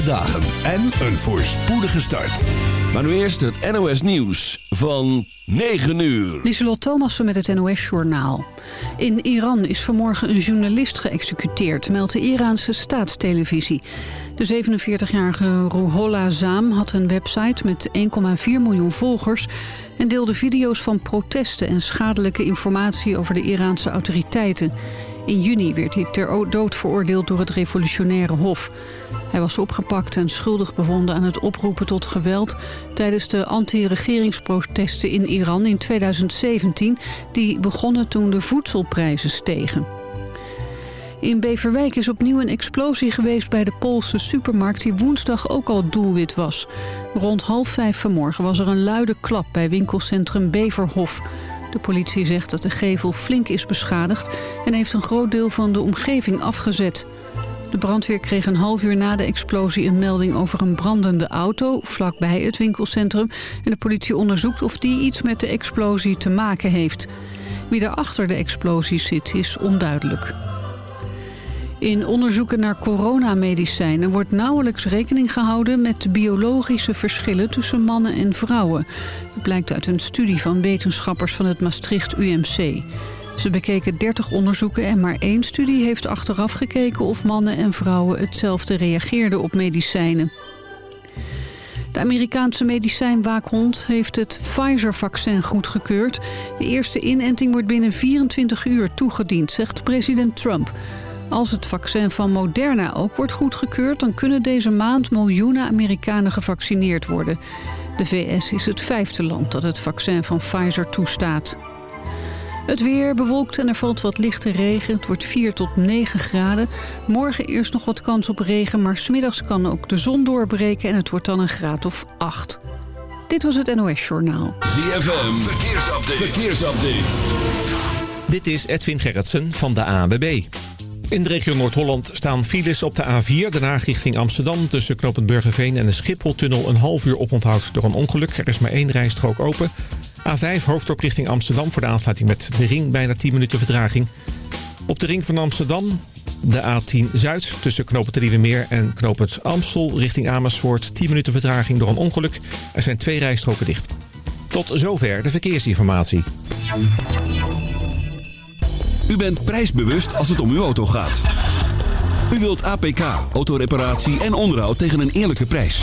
fijne dagen en een voorspoedige start. Maar nu eerst het NOS Nieuws van 9 uur. Lieselot Thomassen met het NOS-journaal. In Iran is vanmorgen een journalist geëxecuteerd, meldt de Iraanse staatstelevisie. De 47-jarige Ruhollah Zaam had een website met 1,4 miljoen volgers... en deelde video's van protesten en schadelijke informatie over de Iraanse autoriteiten. In juni werd hij ter dood veroordeeld door het revolutionaire hof. Hij was opgepakt en schuldig bevonden aan het oproepen tot geweld... tijdens de anti-regeringsprotesten in Iran in 2017... die begonnen toen de voedselprijzen stegen. In Beverwijk is opnieuw een explosie geweest bij de Poolse supermarkt... die woensdag ook al doelwit was. Rond half vijf vanmorgen was er een luide klap bij winkelcentrum Beverhof... De politie zegt dat de gevel flink is beschadigd... en heeft een groot deel van de omgeving afgezet. De brandweer kreeg een half uur na de explosie een melding over een brandende auto... vlakbij het winkelcentrum. En de politie onderzoekt of die iets met de explosie te maken heeft. Wie er achter de explosie zit is onduidelijk. In onderzoeken naar coronamedicijnen wordt nauwelijks rekening gehouden met de biologische verschillen tussen mannen en vrouwen. Dat blijkt uit een studie van wetenschappers van het Maastricht UMC. Ze bekeken 30 onderzoeken en maar één studie heeft achteraf gekeken of mannen en vrouwen hetzelfde reageerden op medicijnen. De Amerikaanse medicijnwaakhond heeft het Pfizer-vaccin goedgekeurd. De eerste inenting wordt binnen 24 uur toegediend, zegt president Trump. Als het vaccin van Moderna ook wordt goedgekeurd... dan kunnen deze maand miljoenen Amerikanen gevaccineerd worden. De VS is het vijfde land dat het vaccin van Pfizer toestaat. Het weer bewolkt en er valt wat lichte regen. Het wordt 4 tot 9 graden. Morgen eerst nog wat kans op regen, maar smiddags kan ook de zon doorbreken... en het wordt dan een graad of 8. Dit was het NOS Journaal. ZFM, verkeersupdate. verkeersupdate. Dit is Edwin Gerritsen van de ANWB. In de regio Noord-Holland staan files op de A4, Den Haag richting Amsterdam... tussen knooppunt Burgerveen en de Schipholtunnel een half uur oponthoud door een ongeluk. Er is maar één rijstrook open. A5 hoofddorp richting Amsterdam voor de aansluiting met de ring, bijna 10 minuten vertraging. Op de ring van Amsterdam de A10 Zuid tussen knooppunt Meer en knooppunt Amstel richting Amersfoort... 10 minuten vertraging door een ongeluk. Er zijn twee rijstroken dicht. Tot zover de verkeersinformatie. U bent prijsbewust als het om uw auto gaat. U wilt APK, autoreparatie en onderhoud tegen een eerlijke prijs.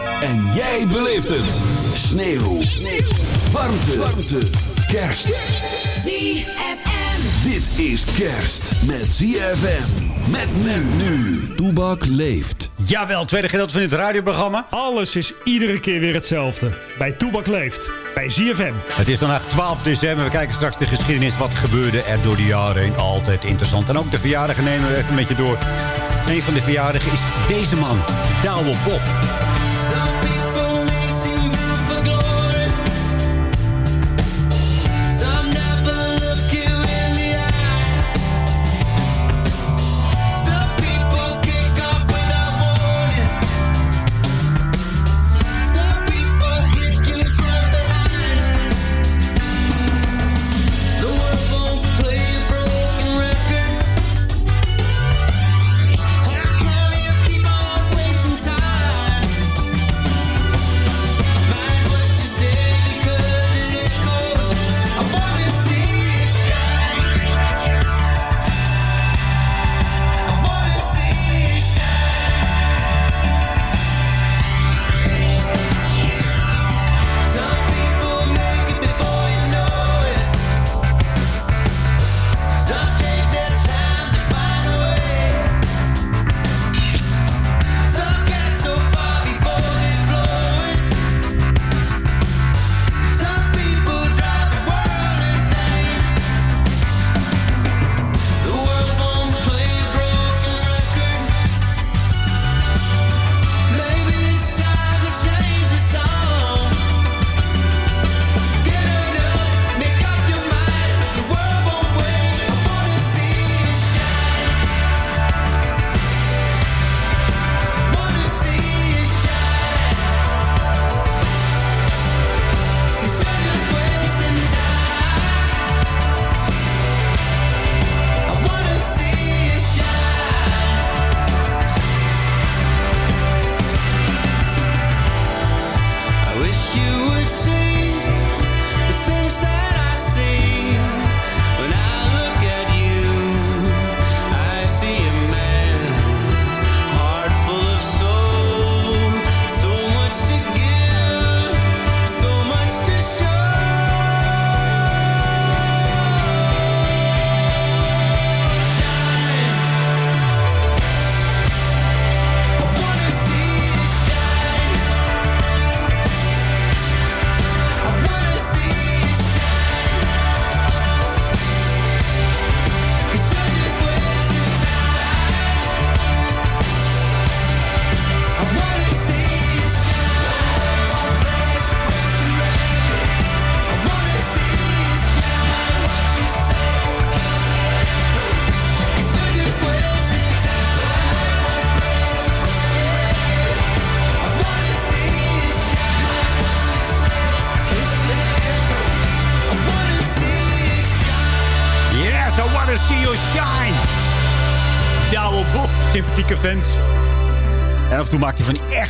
En jij beleeft het. Sneeuw. Sneeuw. Warmte. Warmte. Kerst. ZFM. Dit is kerst met ZFM. Met men nu. Toebak leeft. Jawel, tweede gedeelte van dit radioprogramma. Alles is iedere keer weer hetzelfde. Bij Toebak leeft. Bij ZFM. Het is vandaag 12 december. We kijken straks de geschiedenis. Wat gebeurde er door de jaren heen. Altijd interessant. En ook de verjaardagen nemen we even met je door. Een van de verjaardagen is deze man, Douwe Bob.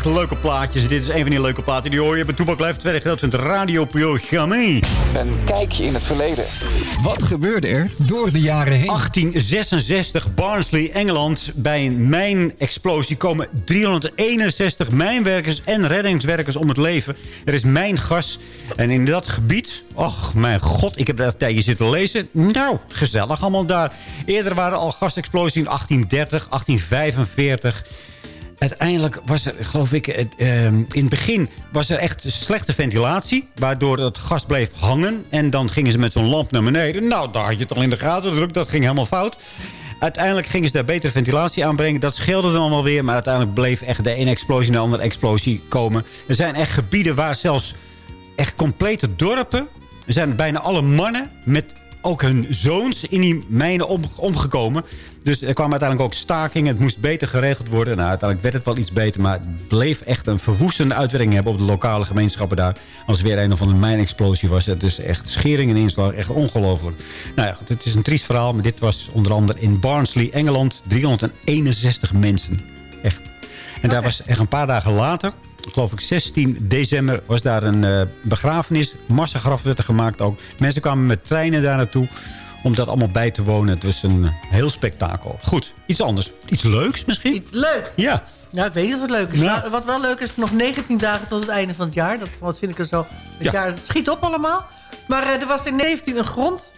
Echt leuke plaatjes. Dit is een van die leuke platen die hoor je bij Toebak Live. Tweede gedeelte van het radioprogramma. Een kijkje in het verleden. Wat gebeurde er door de jaren heen? 1866, Barnsley, Engeland. Bij een mijnexplosie komen 361 mijnwerkers en reddingswerkers om het leven. Er is mijngas. En in dat gebied... Och, mijn god, ik heb dat tijdje zitten lezen. Nou, gezellig allemaal daar. Eerder waren al gasexplosies in 1830, 1845... Uiteindelijk was er, geloof ik, ehm, in het begin was er echt slechte ventilatie. Waardoor het gas bleef hangen. En dan gingen ze met zo'n lamp naar beneden. Nou, daar had je het al in de gaten gedrukt. Dat ging helemaal fout. Uiteindelijk gingen ze daar betere ventilatie aanbrengen. Dat scheelde dan wel weer. Maar uiteindelijk bleef echt de ene explosie naar de andere explosie komen. Er zijn echt gebieden waar zelfs echt complete dorpen... Er zijn bijna alle mannen met ook hun zoons in die mijnen om, omgekomen. Dus er kwamen uiteindelijk ook stakingen. Het moest beter geregeld worden. Nou, uiteindelijk werd het wel iets beter. Maar het bleef echt een verwoestende uitwerking hebben... op de lokale gemeenschappen daar. Als weer een of andere mijnexplosie was. Het is echt schering en inslag. Echt ongelooflijk. Nou ja, het is een triest verhaal. Maar dit was onder andere in Barnsley, Engeland. 361 mensen. Echt. En daar was echt een paar dagen later geloof ik 16 december was daar een uh, begrafenis. Massagraf werd er gemaakt ook. Mensen kwamen met treinen daar naartoe om dat allemaal bij te wonen. Het was een heel spektakel. Goed, iets anders. Iets leuks misschien? Iets leuks? Ja. Nou, ik weet niet of het leuk is. Ja. Wat wel leuk is, nog 19 dagen tot het einde van het jaar. Dat, wat vind ik er zo... Het, Ja. jaar, het schiet op allemaal. Maar eh, er was in 19 een, grond,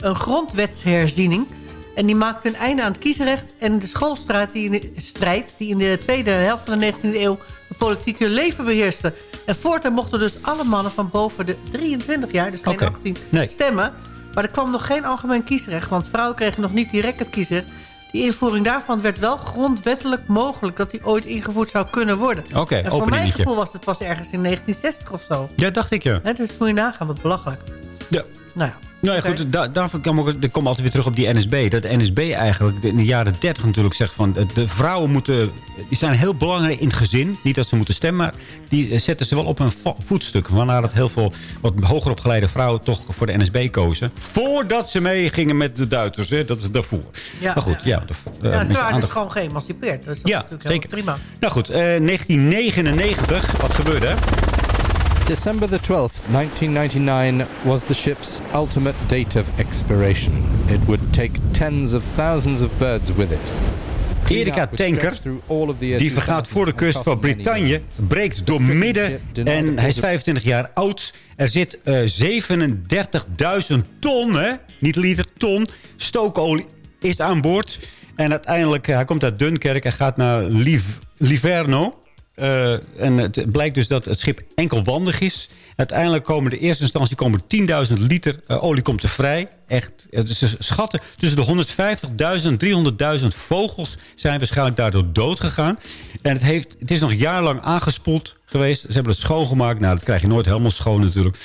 een grondwetsherziening. En die maakte een einde aan het kiesrecht. En de schoolstrijd die in de, strijd die in de tweede helft van de 19e eeuw... het politieke leven beheerste. En voortaan mochten dus alle mannen van boven de 23 jaar... dus geen Oké. 18, Nee. stemmen. Maar er kwam nog geen algemeen kiesrecht. Want vrouwen kregen nog niet direct het kiesrecht. Die invoering daarvan werd wel grondwettelijk mogelijk... dat die ooit ingevoerd zou kunnen worden. Oké, en voor mijn gevoel was het pas ergens in 1960 of zo. Ja, dacht ik ja. Hè, dus moet je nagaan, wat belachelijk. ja. Nou ja. Nou ja, goed, daar, daarvoor kom ik, ik kom altijd weer terug op die NSB. Dat de NSB eigenlijk in de jaren 30 natuurlijk zegt van... de- vrouwen moeten, die zijn heel belangrijk in het gezin. Niet dat ze moeten stemmen, maar die eh, zetten ze wel op een vo- voetstuk. Waarna dat heel veel wat hoger opgeleide vrouwen toch voor de NSB kozen. Voordat ze meegingen met de Duitsers, hè. dat is daarvoor. Ja, maar goed, ja, de- eh, Ja, ze waren dus gewoon geëmancipeerd. Dus dat Ja, is natuurlijk zeker. prima. Nou goed, eh, 1999, wat gebeurde? December the 12th, 1999 was the ship's ultimate date of expiration. It would take tens of thousands of birds with it. Erika Tanker, Die vergaat 2000 voor de kust van Brittannië. Breekt door midden. En hij is report- 25 jaar oud. Er zit eh 37.000 ton, hè? niet liter, ton stookolie is aan boord. En uiteindelijk, eh, hij komt uit Dunkerque. Hij gaat naar Liv Liverno. Eh, en het blijkt dus dat het schip enkelwandig is. Uiteindelijk komen de eerste instantie komen 10.000 liter eh, olie komt er vrij. Echt, is dus schatten tussen de 150.000 en 300.000 vogels zijn waarschijnlijk daardoor dood gegaan. En het, heeft, het is nog jarenlang aangespoeld geweest. Ze hebben het schoongemaakt. Nou, dat krijg je nooit helemaal schoon natuurlijk.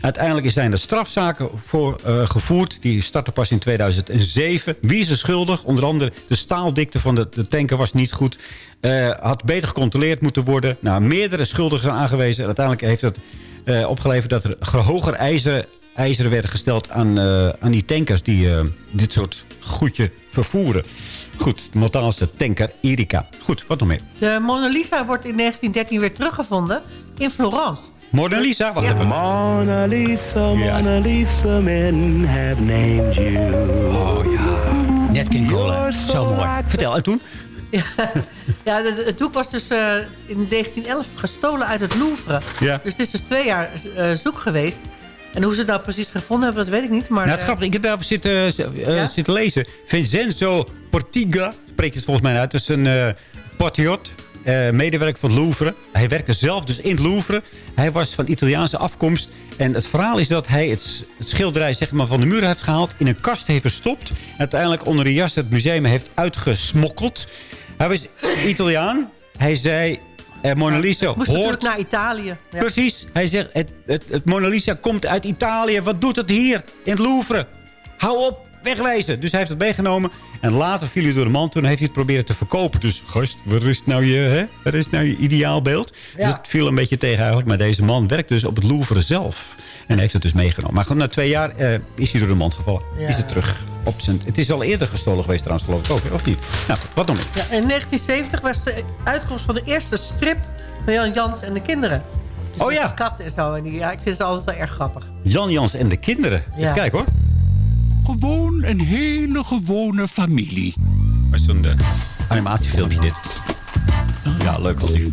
Uiteindelijk zijn er strafzaken voor eh, gevoerd. Die starten pas in 2007. Wie is er schuldig? Onder andere de staaldikte van de, de tanker was niet goed. Eh, had beter gecontroleerd moeten worden. Nou, meerdere schuldigen zijn aangewezen. En uiteindelijk heeft het eh, opgeleverd dat er hoger ijzeren, werden gesteld aan, aan die tankers... die dit soort goedje vervoeren. Goed, de tanker Erika. Goed, wat nog meer? De Mona Lisa wordt in 1913 weer teruggevonden in Florence. Mona Lisa, wacht even. Mona Lisa, Ja. Mona Lisa, men have named you. Oh ja, Nat King Cole. Zo mooi. Vertel, en toen? Ja, het doek was dus eh, in 1911 gestolen uit het Louvre. Ja. Dus het is dus twee jaar eh, zoek geweest. En hoe ze het nou precies gevonden hebben, dat weet ik niet. Maar, Nou, het eh, grappige, ik heb daarover zitten, eh, Ja? zitten lezen. Vincenzo Portiga, spreek je het volgens mij uit. Dat is een eh patriot, eh, medewerker van het Louvre. Hij werkte zelf dus in het Louvre. Hij was van Italiaanse afkomst. En het verhaal is dat hij het, het schilderij zeg maar, van de muur heeft gehaald... in een kast heeft verstopt. En uiteindelijk onder de jas het museum heeft uitgesmokkeld. Hij was Italiaan. Hij zei... eh, Mona Lisa moest hoort naar Italië. Ja. Precies. Hij zegt, het, het, het Mona Lisa komt uit Italië. Wat doet het hier in het Louvre? Hou op, Dus hij heeft het meegenomen. En later viel hij door de man. Toen heeft hij het proberen te verkopen. Dus gast, waar is nou je, hè? Waar is nou je ideaalbeeld? Dus het viel een beetje tegen eigenlijk. Maar deze man werkt dus op het Louvre zelf. En heeft het dus meegenomen. Maar gewoon na twee jaar eh, is hij door de mand gevallen. Ja. Is het terug. op zijn... Het is al eerder gestolen geweest trouwens, geloof ik ook. Of niet? Nou, goed, wat nog meer? Ja, in 1970 was de uitkomst van de eerste strip van Jan Jans en de kinderen. Dus Oh ja. kat en zo. En die, ja, ik vind ze altijd wel erg grappig. Jan Jans en de kinderen. Ja. Even kijken hoor. Gewoon een hele gewone familie. Maar zo'n eh, animatiefilmpje dit. Ja, leuk als ik.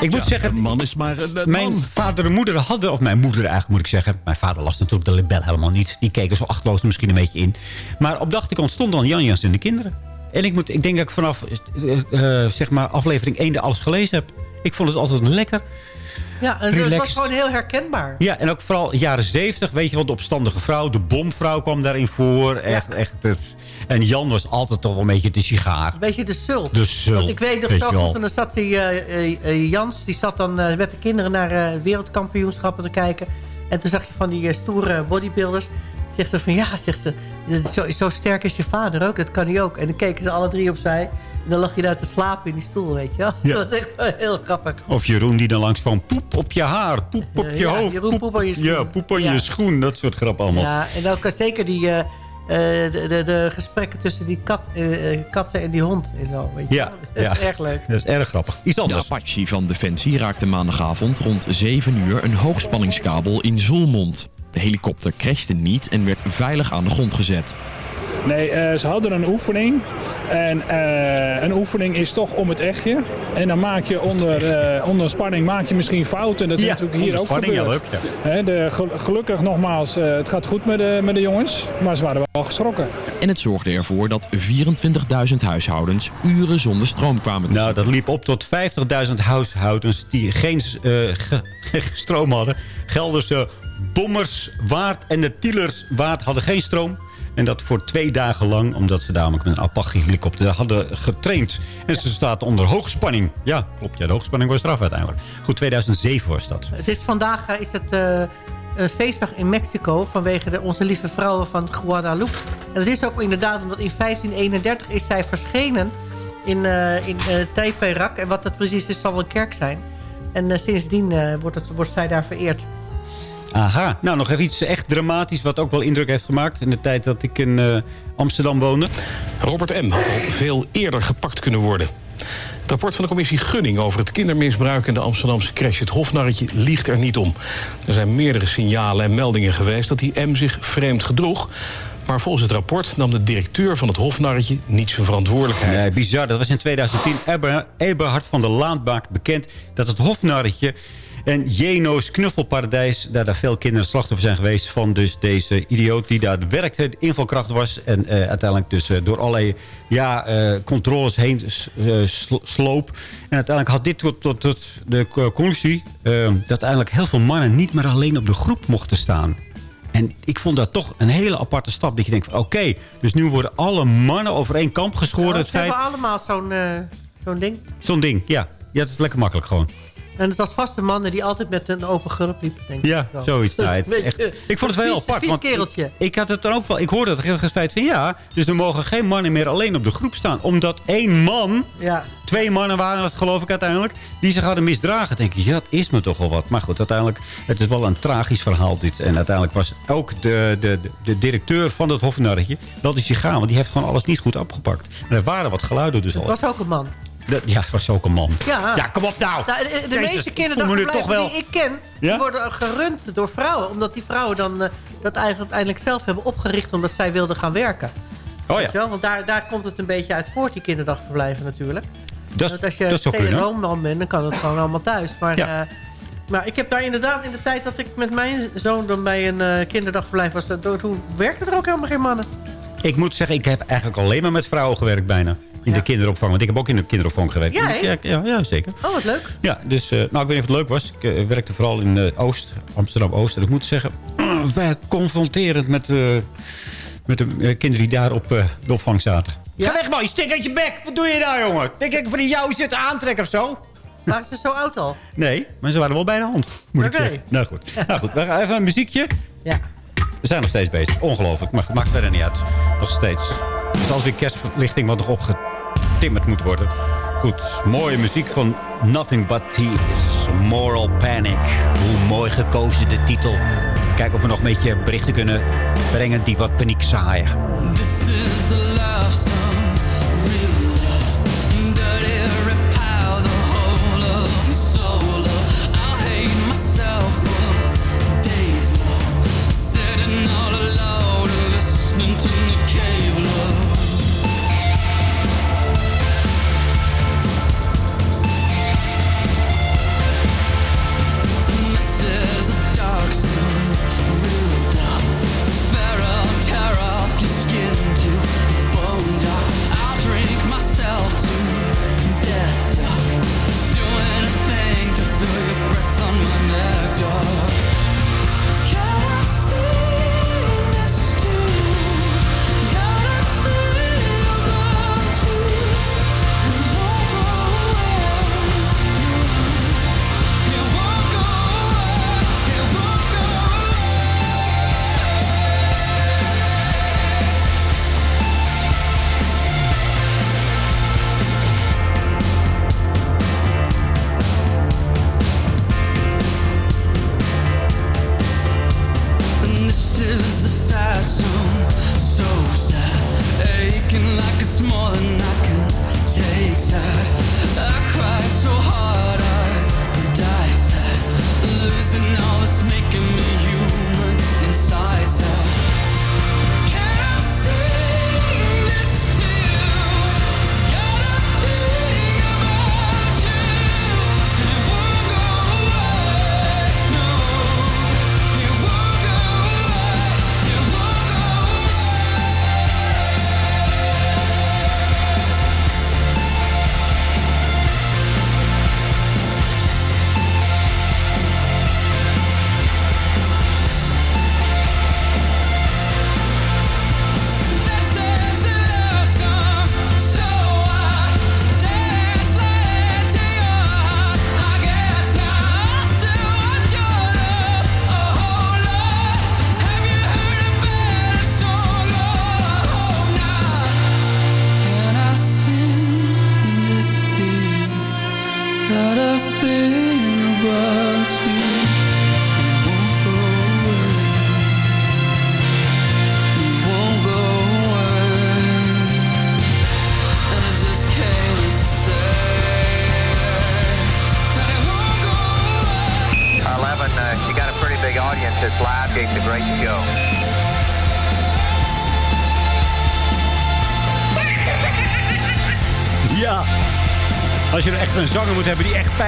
Ik moet zeggen, Een man is maar een, een mijn man. vader en moeder hadden... Of mijn moeder eigenlijk moet ik zeggen. Mijn vader las natuurlijk de libel helemaal niet. Die keken zo achtloos er misschien een beetje in. Maar op de achterkant stond dan Jan Jans en de kinderen. En ik, moet, ik denk dat ik vanaf eh, eh, zeg maar aflevering 1 de alles gelezen heb. Ik vond het altijd lekker. Ja, en het was gewoon heel herkenbaar. Ja, en ook vooral jaren 70, weet je wel, de opstandige vrouw. De bomvrouw kwam daarin voor. Echt, echt het. En Jan was altijd toch wel een beetje de sigaar. Een beetje de zult. De zult, Want ik weet nog zo en dan zat die eh, Jans, die zat dan met de kinderen naar wereldkampioenschappen te kijken. En toen zag je van die stoere bodybuilders. Zegt ze van ja, zegt ze, zo, zo sterk is je vader ook, dat kan hij ook. En dan keken ze alle drie opzij. En dan lag je daar te slapen in die stoel, weet je wel. Ja. Dat was echt wel heel grappig. Of Jeroen die dan langs van poep op je haar, poep op je Ja, hoofd. Jeroen, poep aan je schoen. Ja, poep aan Ja. je schoen. Dat soort grappen allemaal. Ja, en ook zeker die, eh, eh, de, de, de gesprekken tussen die kat, eh, katten en die hond en zo. Weet je Ja, ja. is erg leuk. Dat is erg grappig. Iets De anders. Apache van Defensie raakte maandagavond rond 7 uur een hoogspanningskabel in Zoelmond. De helikopter crashte niet en werd veilig aan de grond gezet. Nee, eh, ze hadden een oefening. En eh, een oefening is toch om het echtje. En dan maak je onder, eh, onder spanning maak je misschien fouten. Dat is Ja, natuurlijk hier ook spanning, ja, gebeurd. leuk, Hè, de, gel- gelukkig nogmaals, eh, het gaat goed met de, met de jongens. Maar ze waren wel geschrokken. En het zorgde ervoor dat 24.000 huishoudens uren zonder stroom kwamen te Nou, zitten. dat liep op tot 50.000 huishoudens die geen eh, ge- stroom hadden. Gelderse Bommerswaard en de Tielerswaard hadden geen stroom. En dat voor twee dagen lang, omdat ze namelijk met een Apache-helikopter hadden getraind. En ze staat onder hoogspanning. Ja, klopt. Ja, de hoogspanning was eraf uiteindelijk. Goed, 2007 was dat. Het is vandaag eh, is het eh, een feestdag in Mexico vanwege de Onze Lieve Vrouwen van Guadalupe. En dat is ook inderdaad omdat in 1531 is zij verschenen in, eh in. En wat dat precies is, zal wel een kerk zijn. En sindsdien wordt, het, wordt zij daar vereerd. Aha. Nou, nog even iets echt dramatisch wat ook wel indruk heeft gemaakt... in de tijd dat ik in eh, Amsterdam woonde. Robert M. had al veel eerder gepakt kunnen worden. Het rapport van de commissie Gunning over het kindermisbruik in de Amsterdamse crash Het Hofnarretje liegt er niet om. Er zijn meerdere signalen en meldingen geweest dat die M zich vreemd gedroeg. Maar volgens het rapport nam de directeur van het Hofnarretje niet zijn verantwoordelijkheid. Nee, bizar. Dat was in 2010. Eber- Eberhard van der Laan maakt bekend dat het Hofnarretje en Jeno's knuffelparadijs... daar, daar veel kinderen slachtoffer zijn geweest van dus deze idioot... die daar werkte, de invalkracht was... en eh, uiteindelijk dus eh, door allerlei ja, eh, controles heen sloop. En uiteindelijk had dit tot, tot, tot de co- conclusie... dat uiteindelijk heel veel mannen niet meer alleen op de groep mochten staan... En ik vond dat toch een hele aparte stap. Dat je denkt van oké, dus nu worden alle mannen over één kamp geschoren. het ze hebben allemaal zo'n zo'n ding. zo'n ding, ja. Ja, het is lekker makkelijk gewoon. En het was vast de mannen die altijd met een open gulp liepen, denk ik. Ja, Zo. zoiets. Nou, het echt, ik vond het wel heel vies- apart. Want kereltje. ik, had het dan ook wel. Ik hoorde het heel spijt van ja. Dus er mogen geen mannen meer alleen op de groep staan. Omdat één man, Ja. twee mannen waren het geloof ik uiteindelijk, die zich hadden misdragen. denk ik, ja, dat is me toch wel wat. Maar goed, uiteindelijk, het is wel een tragisch verhaal dit. En uiteindelijk was ook de, de, de, de directeur van dat hofnarretje, dat is die gaan. Want die heeft gewoon alles niet goed opgepakt. En er waren wat geluiden dus Het al. was ook een man. Dat- ja, het was ook een man. Ja, Ja, kom op nou. Nou, de Jezus, meeste kinderdagverblijven wel- die ik ken... Ja? die worden gerund door vrouwen. Omdat die vrouwen dan eh, dat eigenlijk uiteindelijk zelf hebben opgericht... omdat zij wilden gaan werken. Oh ja? Want daar, daar komt het een beetje uit voort, die kinderdagverblijven natuurlijk. dat, Want als je dat zou bent, dan kan het gewoon allemaal thuis. Maar, Ja. eh, maar ik heb daar inderdaad in de tijd dat ik met mijn zoon... dan bij een eh, kinderdagverblijf was... dat- toen werkten er ook helemaal geen mannen. Ik moet zeggen, ik heb eigenlijk alleen maar met vrouwen gewerkt bijna. In de kinderopvang. Want ik heb ook in de kinderopvang gewerkt. Ja, hè? ja, ja, ja, zeker. Oh, wat leuk. Ja, dus, eh, nou, ik weet niet of het leuk was. Ik eh, werkte vooral in eh, Oost, Amsterdam-Oost. En ik moet zeggen, wij confronterend met, eh, met de eh, kinderen die daar op eh, de opvang zaten. Ga weg man, je stik uit je bek. Wat doe je daar, jongen? Denk ik van die jou zitten aantrekken of zo? Waren ze zo oud al? Nee, maar ze waren wel bij de hand, moet ik zeggen. Nou goed, nou goed we gaan even een muziekje. Ja. We zijn nog steeds bezig. Ongelooflijk, maar het maakt verder niet uit. Nog steeds. Het is alweer kerstverlichting wat nog opgetimmerd moet worden. Goed, mooie muziek van Nothing But Thieves. Moral Panic. Hoe mooi gekozen de titel. Kijken of we nog een beetje berichten kunnen brengen die wat paniek zaaien.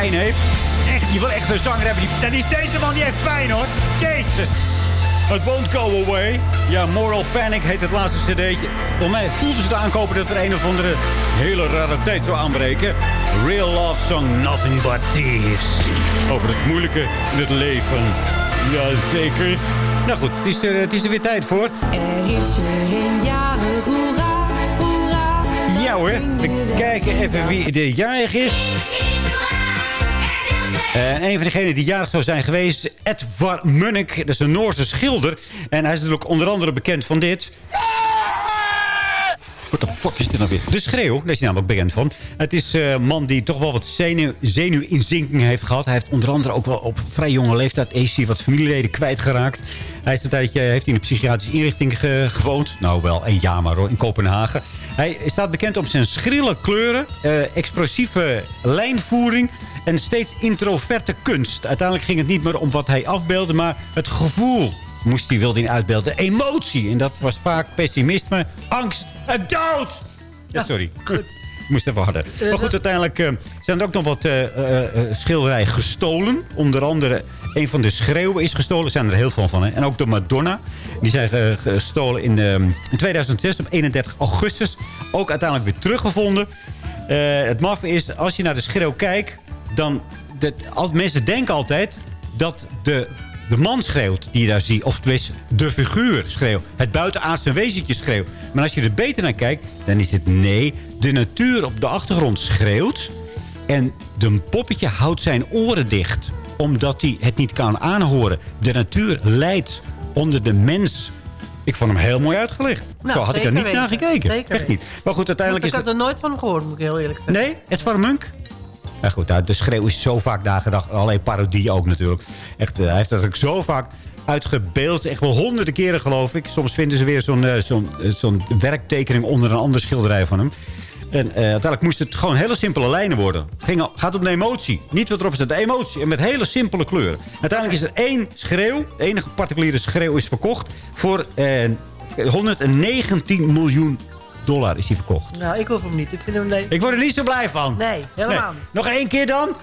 Pijn heeft. Echt, je wil echt een zanger hebben die... Dan is deze man die heeft pijn hoor. Jezus. Het won't go away. Ja, Moral Panic heet het laatste cd'tje. Volgens mij voelden ze het aankopen dat er een of andere hele rare tijd zou aanbreken. Real Love Song Nothing But Thieves. Over het moeilijke in het leven. Jazeker. Nou goed, het is, er, het is er weer tijd voor. Er is er een jarig, hoera, hoera. Ja hoor, we kijken even wie de jarig is. En een van degenen die jarig zou zijn geweest Edvard Munnik. Dat is een Noorse schilder. En hij is natuurlijk onder andere bekend van dit. Wat de fuck is dit nou weer? De Schreeuw, daar is hij namelijk bekend van. Het is eh, een man die toch wel wat zenuw, zenuwinzinking heeft gehad. Hij heeft onder andere ook wel op vrij jonge leeftijd... hij wat familieleden kwijtgeraakt. Hij is een tijdje, heeft in een psychiatrische inrichting ge- gewoond. Nou, wel een jaar maar hoor, in Kopenhagen. Hij staat bekend om zijn schrille kleuren, eh, explosieve lijnvoering... en steeds introverte kunst. Uiteindelijk ging het niet meer om wat hij afbeeldde... maar het gevoel moest hij wilde hij uitbeelden. Emotie. En dat was vaak pessimisme, angst en dood. Ja, sorry. Goed. Ik moest even harder. Maar goed, uiteindelijk eh, zijn er ook nog wat eh, eh, eh, schilderijen gestolen. Onder andere een van de schreeuwen is gestolen. Er zijn er heel veel van. Hè? En ook de Madonna. Die zijn eh, gestolen in, eh, in 2006 op 31 augustus. Ook uiteindelijk weer teruggevonden. Eh, het maffe is, als je naar de schreeuw kijkt... dan de, al, mensen denken altijd dat de de man schreeuwt die je daar ziet. Of tenminste, de figuur schreeuwt. Het buitenaardse wezentje schreeuwt. Maar als je er beter naar kijkt, dan is het nee. De natuur op de achtergrond schreeuwt. En de poppetje houdt zijn oren dicht. Omdat hij het niet kan aanhoren. De natuur lijdt onder de mens. Ik vond hem heel mooi uitgelegd. Nou, Zo had ik er niet naar gekeken. Zeker Echt niet. Maar goed, uiteindelijk ik is had het... er nooit van hem gehoord, moet ik heel eerlijk zeggen. Nee, het van Munk? Goed, nou, de schreeuw is zo vaak nagedacht. Alleen parodie ook natuurlijk. Echt, eh, hij heeft natuurlijk zo vaak uitgebeeld. Echt wel honderden keren, geloof ik. Soms vinden ze weer zo'n eh, eh, werktekening onder een andere schilderij van hem. En uiteindelijk moest het gewoon hele simpele lijnen worden. Het gaat om de emotie. Niet wat erop staat, de emotie. En met hele simpele kleuren. Uiteindelijk is er één schreeuw. De enige particuliere schreeuw is verkocht. Voor eh, 119 miljoen dollar is die verkocht. Nou, ik hoef hem niet. Ik vind hem leuk. Ik word er niet zo blij van. Nee, helemaal Nee. Nog één keer dan.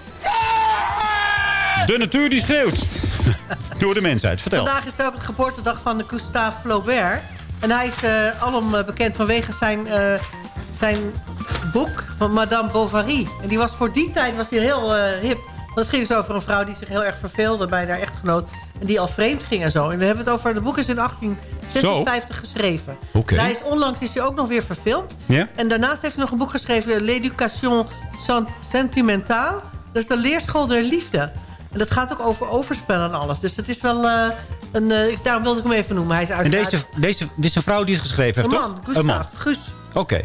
De natuur die schreeuwt. Door de mensheid. Vertel. Vandaag is ook de geboortedag van Gustave Flaubert. En hij is eh, alom eh, bekend vanwege zijn, eh, zijn boek van Madame Bovary. En die was voor die tijd was hij heel eh, hip. Want het ging dus over een vrouw die zich heel erg verveelde bij haar echtgenoot. En die al vreemd ging en zo. En we hebben het over... Het boek is in 1856 geschreven. Oké. En Hij is, onlangs is hij ook nog weer verfilmd. Ja? En daarnaast heeft hij nog een boek geschreven... L'éducation sen- sentimentale. Dat is de leerschool der liefde. En dat gaat ook over overspel en alles. Dus het is wel een... een eh, daarom wilde ik hem even noemen. Hij is En uiteraard deze, deze, dit is een vrouw die het geschreven een heeft, man. toch? Gustav. Een man. Guus. Oké.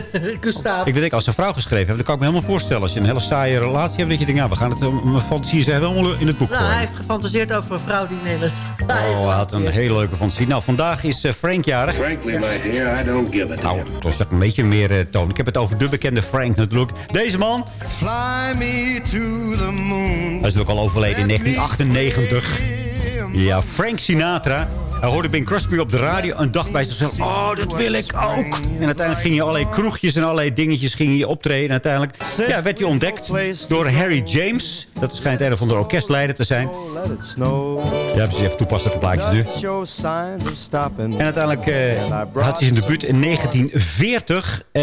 Gustav. Ik weet ik, als een vrouw geschreven heeft, dan kan ik me helemaal voorstellen. Als je een hele saaie relatie hebt, dat je denkt, ja, we gaan het, eh, mijn fantasie ze helemaal in het boek Nou, gooien. hij heeft gefantaseerd over een vrouw die een hele... Oh, hij had een hele leuke fantasie. Nou, vandaag is eh, Frank jarig. Frankly, my dear, I don't give a damn. Nou, dat is een beetje meer eh, toon. Ik heb het over de bekende Frank natuurlijk. Deze man. Fly me to the moon. Hij is natuurlijk al overleden in 1998. Ja, Frank Sinatra. Hij hoorde Bing Crosby op de radio een dag bij zichzelf. Oh, dat wil ik ook. En uiteindelijk ging hij allerlei kroegjes en allerlei dingetjes ging hij optreden. En uiteindelijk ja, werd hij ontdekt door Harry James. Dat schijnt een of andere orkestleider te zijn. Ja, precies. Even toepasselijke plaatjes nu. En uiteindelijk eh, had hij zijn debuut in 1940. Eh,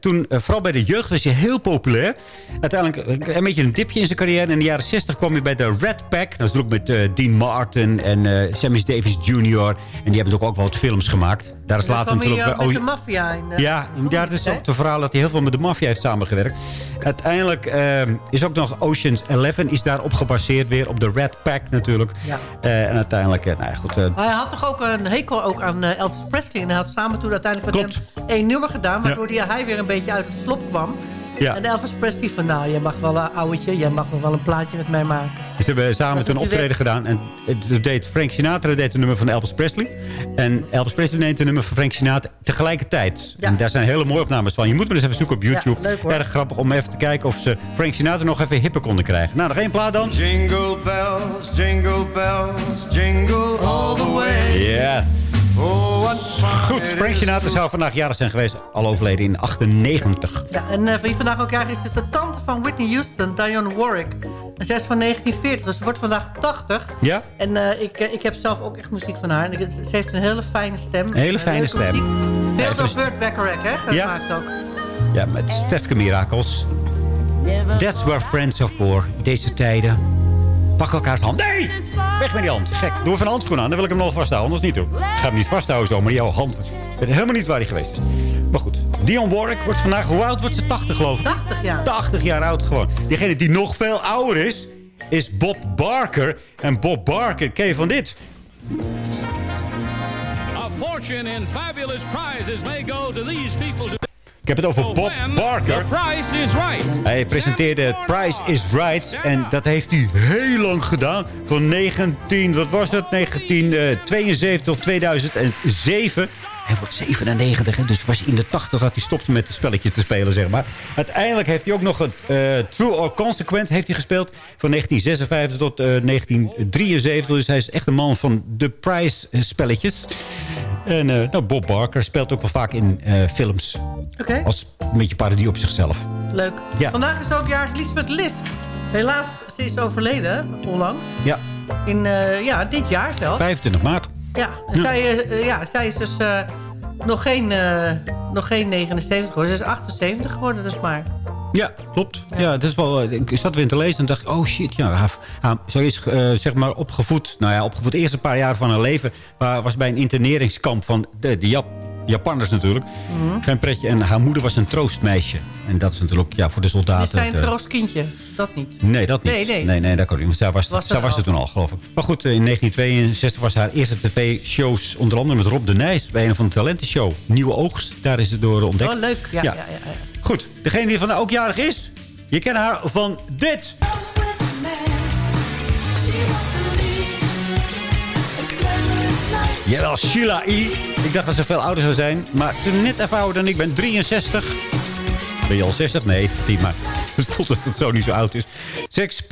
toen, eh, vooral bij de jeugd, was hij heel populair. Uiteindelijk een beetje een dipje in zijn carrière. In de jaren 60 kwam hij bij de Red Pack. Dat is ook met Dean Martin en Sammy Davis Jr. En die hebben natuurlijk ook wel wat films gemaakt. Daar is later natuurlijk... met oh, de maffia in. eh, ja, ja, het is ook het verhaal dat hij heel veel met de maffia heeft samengewerkt. Uiteindelijk eh, is ook nog Ocean's Eleven is daarop gebaseerd weer op de Red Pack natuurlijk. Ja. Eh, en uiteindelijk, nou ja, goed. Maar hij had toch ook een hekel ook aan Elvis Presley. En hij had samen toen uiteindelijk met hem één nummer gedaan... waardoor hij weer een beetje uit het slop kwam. Ja. En Elvis Presley van... nou, jij mag wel een ouwtje... jij mag nog wel een plaatje met mij maken. Ze hebben samen toen een optreden gedaan. En het deed Frank Sinatra deed een nummer van Elvis Presley. En Elvis Presley deed een nummer van Frank Sinatra tegelijkertijd. En daar zijn hele mooie opnames van. Je moet maar eens even zoeken op YouTube. Ja, leuk hoor. Erg grappig om even te kijken of ze Frank Sinatra nog even hipper konden krijgen. Nou, nog één plaat dan. Jingle bells, jingle bells, jingle all the way. Yes. Oh, Goed, Frank is Sinatra zou vandaag jarig zijn geweest. Al overleden in 98. Ja, en eh, wie vandaag ook jarig is, is de tante van Whitney Houston, Dionne Warwick. En zij is van 1940, dus ze wordt vandaag 80. Ja? En eh, ik, eh, ik heb zelf ook echt muziek van haar. En ik, ze heeft een hele fijne stem. Een hele fijne stem. muziek. Veel door een- Burt Bacharach, hè? Ja. Gemaakt ook. Ja, met Stefke Miracles. That's where friends are for. Deze tijden. Pak elkaars hand. Nee! Weg met die hand. Gek. Doe even een handschoen aan. Dan wil ik hem nog vasthouden. Anders niet doen. Ik ga hem niet vasthouden zo. Maar jouw hand. Ik weet helemaal niet waar hij geweest is. Maar goed. Dion Warwick wordt vandaag... Hoe oud wordt ze? 80 geloof ik. 80 jaar. 80 jaar oud gewoon. Diegene die nog veel ouder is... Is Bob Barker. En Bob Barker, ken je van dit? A fortune in fabulous prizes may go to these people today. Ik heb het over Bob when Barker. The price is right. Hij presenteerde Price is Right. En dat heeft hij heel lang gedaan. Van 19, wat was het? 1972 tot 2007. Hij wordt 97, hè, dus het was in de 80 dat hij stopte met het spelletje te spelen, zeg maar. Uiteindelijk heeft hij ook nog het eh, True or Consequent heeft hij gespeeld. Van 1956 tot eh, 1973. Dus hij is echt een man van de Price-spelletjes. En eh, nou, Bob Barker speelt ook wel vaak in eh, films. Oké. Als een beetje parodie op zichzelf. Leuk. Ja. Vandaag is ook jarig Lisbeth List. Helaas, ze is overleden, onlangs. Ja, In, eh, ja, dit jaar zelf. 25 maart. Ja, en Zij, ja, zij is dus nog, geen, nog geen 79 geworden. Ze is 78 geworden, dus maar. Ja, klopt. Ja, het is wel, eh, ik zat weer te lezen en dacht ik, oh shit, ja, haar, haar, ze is eh, zeg maar opgevoed. Nou ja, opgevoed de eerste paar jaar van haar leven. Maar was bij een interneringskamp van de, de Jap, Japanners natuurlijk. Mhm. Geen pretje. En haar moeder was een troostmeisje. En dat is natuurlijk ja, voor de Is soldaten... zij een eh, troostkindje? Dat niet. Nee, dat niet. Nee, nee. nee, nee dat kan niet. Want zij was, Was er was er toen al, geloof ik. Maar goed, in 1962 was haar eerste tv-shows... onder andere met Rob de Nijs bij een van de talentenshow. Nieuwe Oogst, daar is het door ontdekt. Oh, leuk. Ja, ja. Ja, ja, Goed, degene die vandaag ook jarig is... je kent haar van dit. Jawel, Sheila E. Ik dacht dat ze veel ouder zou zijn. Maar ze net even ouder dan ik ben. 63. Ben je al 60? Nee, niet maar. Het dat het zo niet zo oud is. Seks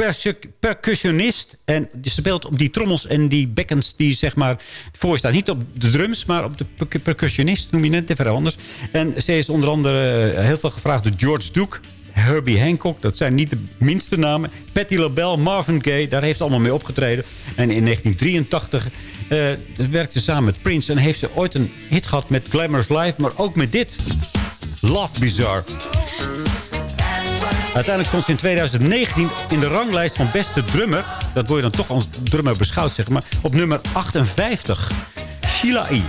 percussionist. En die speelt op die trommels en die bekkens die zeg maar voor staan. Niet op de drums, maar op de per- percussionist. Noem je net even anders. En ze is onder andere eh, heel veel gevraagd door George Duke. Herbie Hancock, dat zijn niet de minste namen. Patti LaBelle, Marvin Gaye, daar heeft ze allemaal mee opgetreden. En in 1983 eh, werkte ze samen met Prince. En heeft ze ooit een hit gehad met Glamorous Life, maar ook met dit. Love Bizarre. Uiteindelijk stond ze in 2019 in de ranglijst van beste drummer. Dat word je dan toch als drummer beschouwd, zeg maar. Op nummer 58. Sheila E.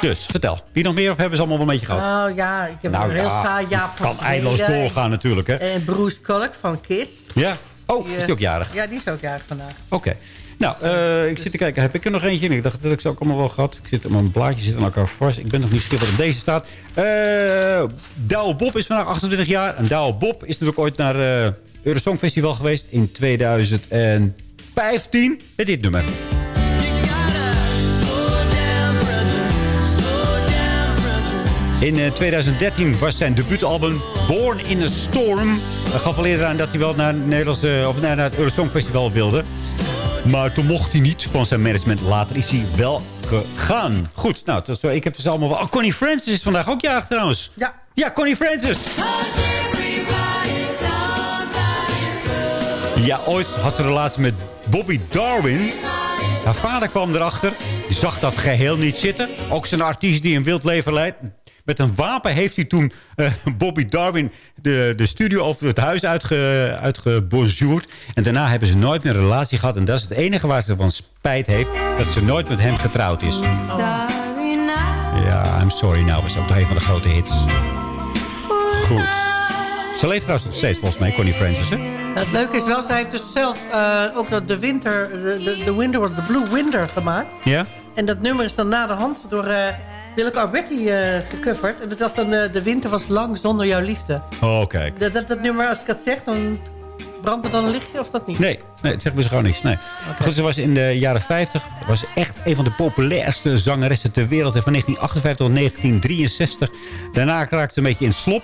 Dus, vertel. Wie nog meer of hebben ze allemaal wel een beetje gehad? Oh ja, ik heb Nou een heel ja, saai jaar kan eindeloos doorgaan natuurlijk, hè? En Bruce Kulick van Kiss. Ja. Oh, Die, is die ook jarig? Ja, die is ook jarig vandaag. Oké. Nou, eh, ik zit te kijken. Heb ik er nog eentje in? Ik dacht dat ik ze ook allemaal wel gehad. Ik zit, mijn blaadjes zitten aan elkaar vast. Ik ben nog niet schip wat op deze staat. Eh Douwe Bob is vandaag 28 jaar. En Douwe Bob is natuurlijk ooit naar eh Eurosong Festival geweest in 2015. Met dit nummer. In eh, 2013 was zijn debuutalbum Born in a Storm. Dat gaf al eerder aan dat hij wel naar Nederlandse, of naar het Eurosong Festival wilde. Maar toen mocht hij niet van zijn management. Later is hij wel gegaan. Goed, nou, zo. ik heb ze allemaal wel... Oh, Connie Francis is vandaag ook jarig trouwens. Ja. Ja, Connie Francis. Ja, ooit had ze een relatie met Bobby Darwin. Haar vader kwam erachter. Die zag dat geheel niet zitten. Ook zijn artiest die een wild leven leidt. Met een wapen heeft hij toen eh, Bobby Darwin de, de studio of het huis uitge, uitgebonjourd. En daarna hebben ze nooit meer een relatie gehad. En dat is het enige waar ze van spijt heeft. Dat ze nooit met hem getrouwd is. Ja, I'm Sorry Now was ook nog een van de grote hits. Goed. Ze leeft trouwens nog steeds volgens mij, Connie Francis. Hè? Het leuke is wel, zij heeft dus zelf eh, ook dat de winter, de, de, de winter wordt de Blue Winter gemaakt. Ja? En dat nummer is dan na de hand door uh, Willeke Alberti uh, gecoverd. En dat was dan uh, De winter was lang zonder jouw liefde. Oh, kijk. Dat, dat, dat nummer, als ik dat zeg, dan brandt er dan een lichtje of dat niet? Nee, nee het zegt me zo gewoon niks. Nee. Okay. Goed, ze was in de jaren 50 was echt een van de populairste zangeressen ter wereld. En van 1958 tot 1963. Daarna raakte ze een beetje in slop.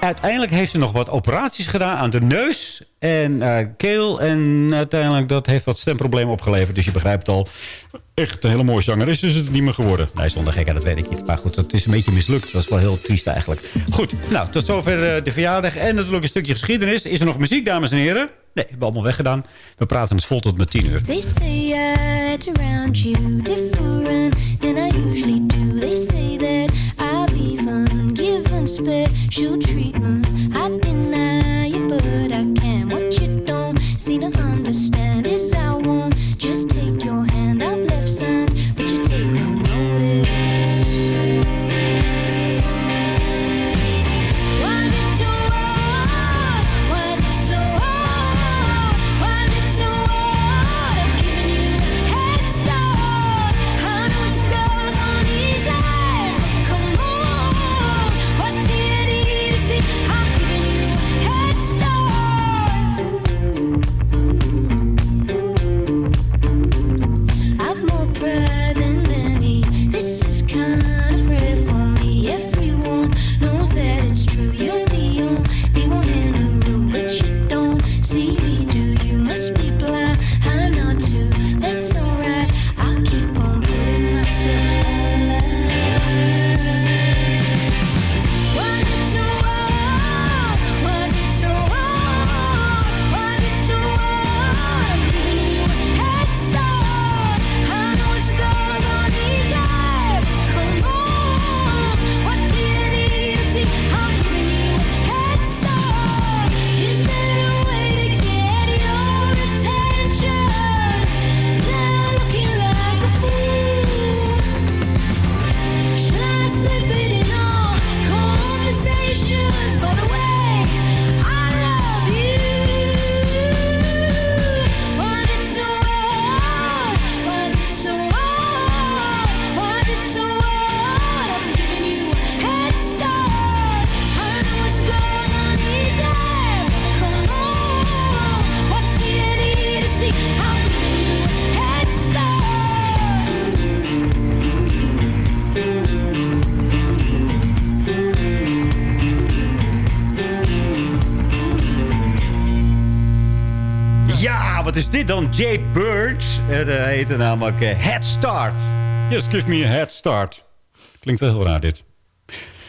Uiteindelijk heeft ze nog wat operaties gedaan aan de neus en uh, keel. En uiteindelijk dat heeft wat stemproblemen opgeleverd. Dus je begrijpt al, echt een hele mooie zangeres is het niet meer geworden. Nee, zonder gekheid, dat weet ik niet. Maar goed, het is een beetje mislukt. Dat is wel heel triest eigenlijk. Goed, nou, tot zover uh, de verjaardag. En natuurlijk een stukje geschiedenis. Is er nog muziek, dames en heren? Nee, we hebben allemaal weggedaan. We praten het vol tot met tien uur. They say it's around you different I usually do. They say that special treatment. I deny it, but I can. What you don't seem to understand is I won't just take dan? Jay Bird. En hij heette namelijk eh, Head Start. Yes, give me a head start. Klinkt wel heel raar dit.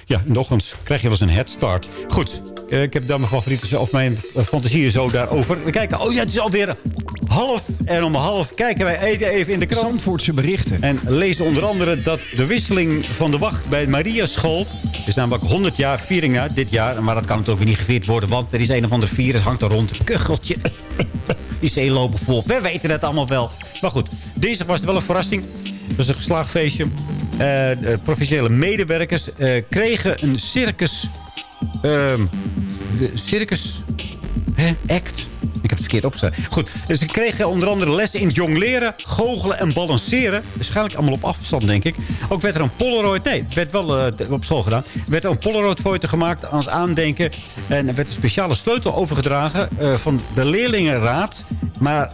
Ja, nog eens krijg je wel eens een head start. Goed, eh, ik heb daar mijn favoriete of mijn eh, fantasieën zo daarover. We kijken, oh ja, het is alweer half. En om half kijken wij even even in de krant. Zandvoortse berichten. En lezen onder andere dat de wisseling van de wacht bij Maria School... is namelijk 100 jaar viering uit dit jaar. Maar dat kan natuurlijk weer niet gevierd worden... want er is een of ander virus, hangt er rond. Kucheltje. Die zee lopen vol. We weten het allemaal wel. Maar goed, deze was wel een verrassing. Dat was een geslaagd feestje. Eh, de professionele medewerkers eh, kregen een circus... ehm, circus... Hè, act. Ik. Goed, dus ze kregen onder andere lessen in het jong leren, goochelen en balanceren. Waarschijnlijk allemaal op afstand, denk ik. Ook werd er een Polaroid... Nee, werd wel eh, op school gedaan. Er werd een Polaroid-foto gemaakt als aandenken. En er werd een speciale sleutel overgedragen eh, van de leerlingenraad. Maar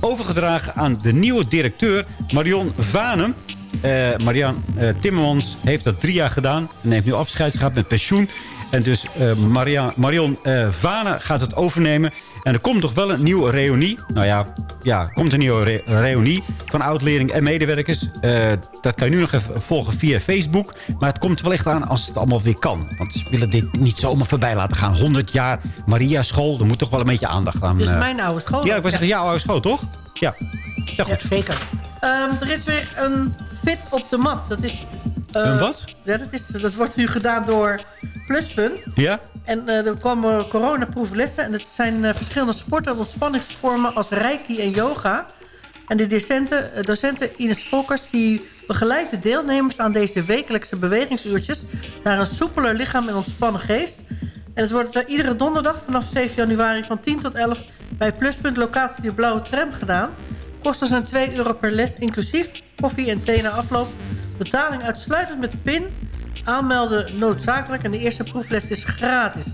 overgedragen aan de nieuwe directeur, Marion Vanem. Eh Marian eh, Timmermans heeft dat drie jaar gedaan. En heeft nu afscheid gehad met pensioen. En dus Maria, Marion Vane gaat het overnemen. En er komt toch wel een nieuwe reunie. Nou ja, ja komt een nieuwe re- reunie van oud-leerling en medewerkers. Eh, dat kan je nu nog even volgen via Facebook. Maar het komt wel echt aan als het allemaal weer kan. Want ze willen dit niet zomaar voorbij laten gaan. 100 jaar Maria School, er moet toch wel een beetje aandacht aan. Dus mijn oude school. Ja, ik wil zeggen, jouw oude school, toch? Ja. Ja, goed. zeker. Ehm, er is weer een fit op de mat. Dat is, Een wat? Ja, dat, is, dat wordt nu gedaan door Pluspunt. Ja? En eh, er komen coronaproeflessen. En het zijn eh, verschillende sporten en ontspanningsvormen als reiki en yoga. En de docenten, eh, docenten Ines Volkers die begeleidt de deelnemers aan deze wekelijkse bewegingsuurtjes... naar een soepeler lichaam en ontspannen geest. En het wordt eh, iedere donderdag vanaf 7 januari van 10 tot 11... bij Pluspunt locatie de Blauwe Tram gedaan. Kosten zijn 2 euro per les inclusief. Koffie en thee na afloop. Betaling uitsluitend met PIN. Aanmelden noodzakelijk. En de eerste proefles is gratis.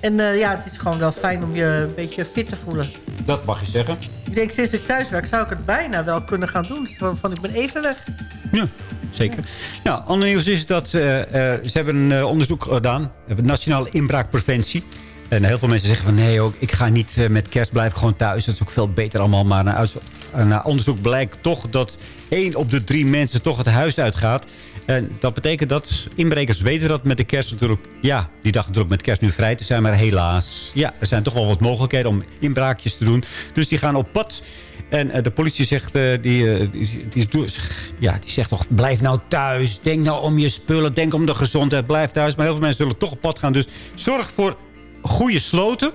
En eh, ja, het is gewoon wel fijn om je een beetje fit te voelen. Dat mag je zeggen. Ik denk sinds ik thuis werk zou ik het bijna wel kunnen gaan doen. Van, van ik ben even weg. Ja, zeker. Nou, ander nieuws is dat eh, eh, ze hebben een onderzoek gedaan. Nationale Inbraakpreventie. En heel veel mensen zeggen van nee, ook, ik ga niet met kerst blijven gewoon thuis. Dat is ook veel beter allemaal. Maar na, uit- na onderzoek blijkt toch dat één op de drie mensen toch het huis uitgaat. En dat betekent dat inbrekers weten dat met de kerst natuurlijk... Ja, die dag natuurlijk met kerst nu vrij te zijn. Maar helaas, ja, er zijn toch wel wat mogelijkheden om inbraakjes te doen. Dus die gaan op pad. En eh, de politie zegt, eh, die, eh, die, die, ja, die zegt toch, blijf nou thuis. Denk nou om je spullen, denk om de gezondheid, blijf thuis. Maar heel veel mensen zullen toch op pad gaan. Dus zorg voor goede sloten.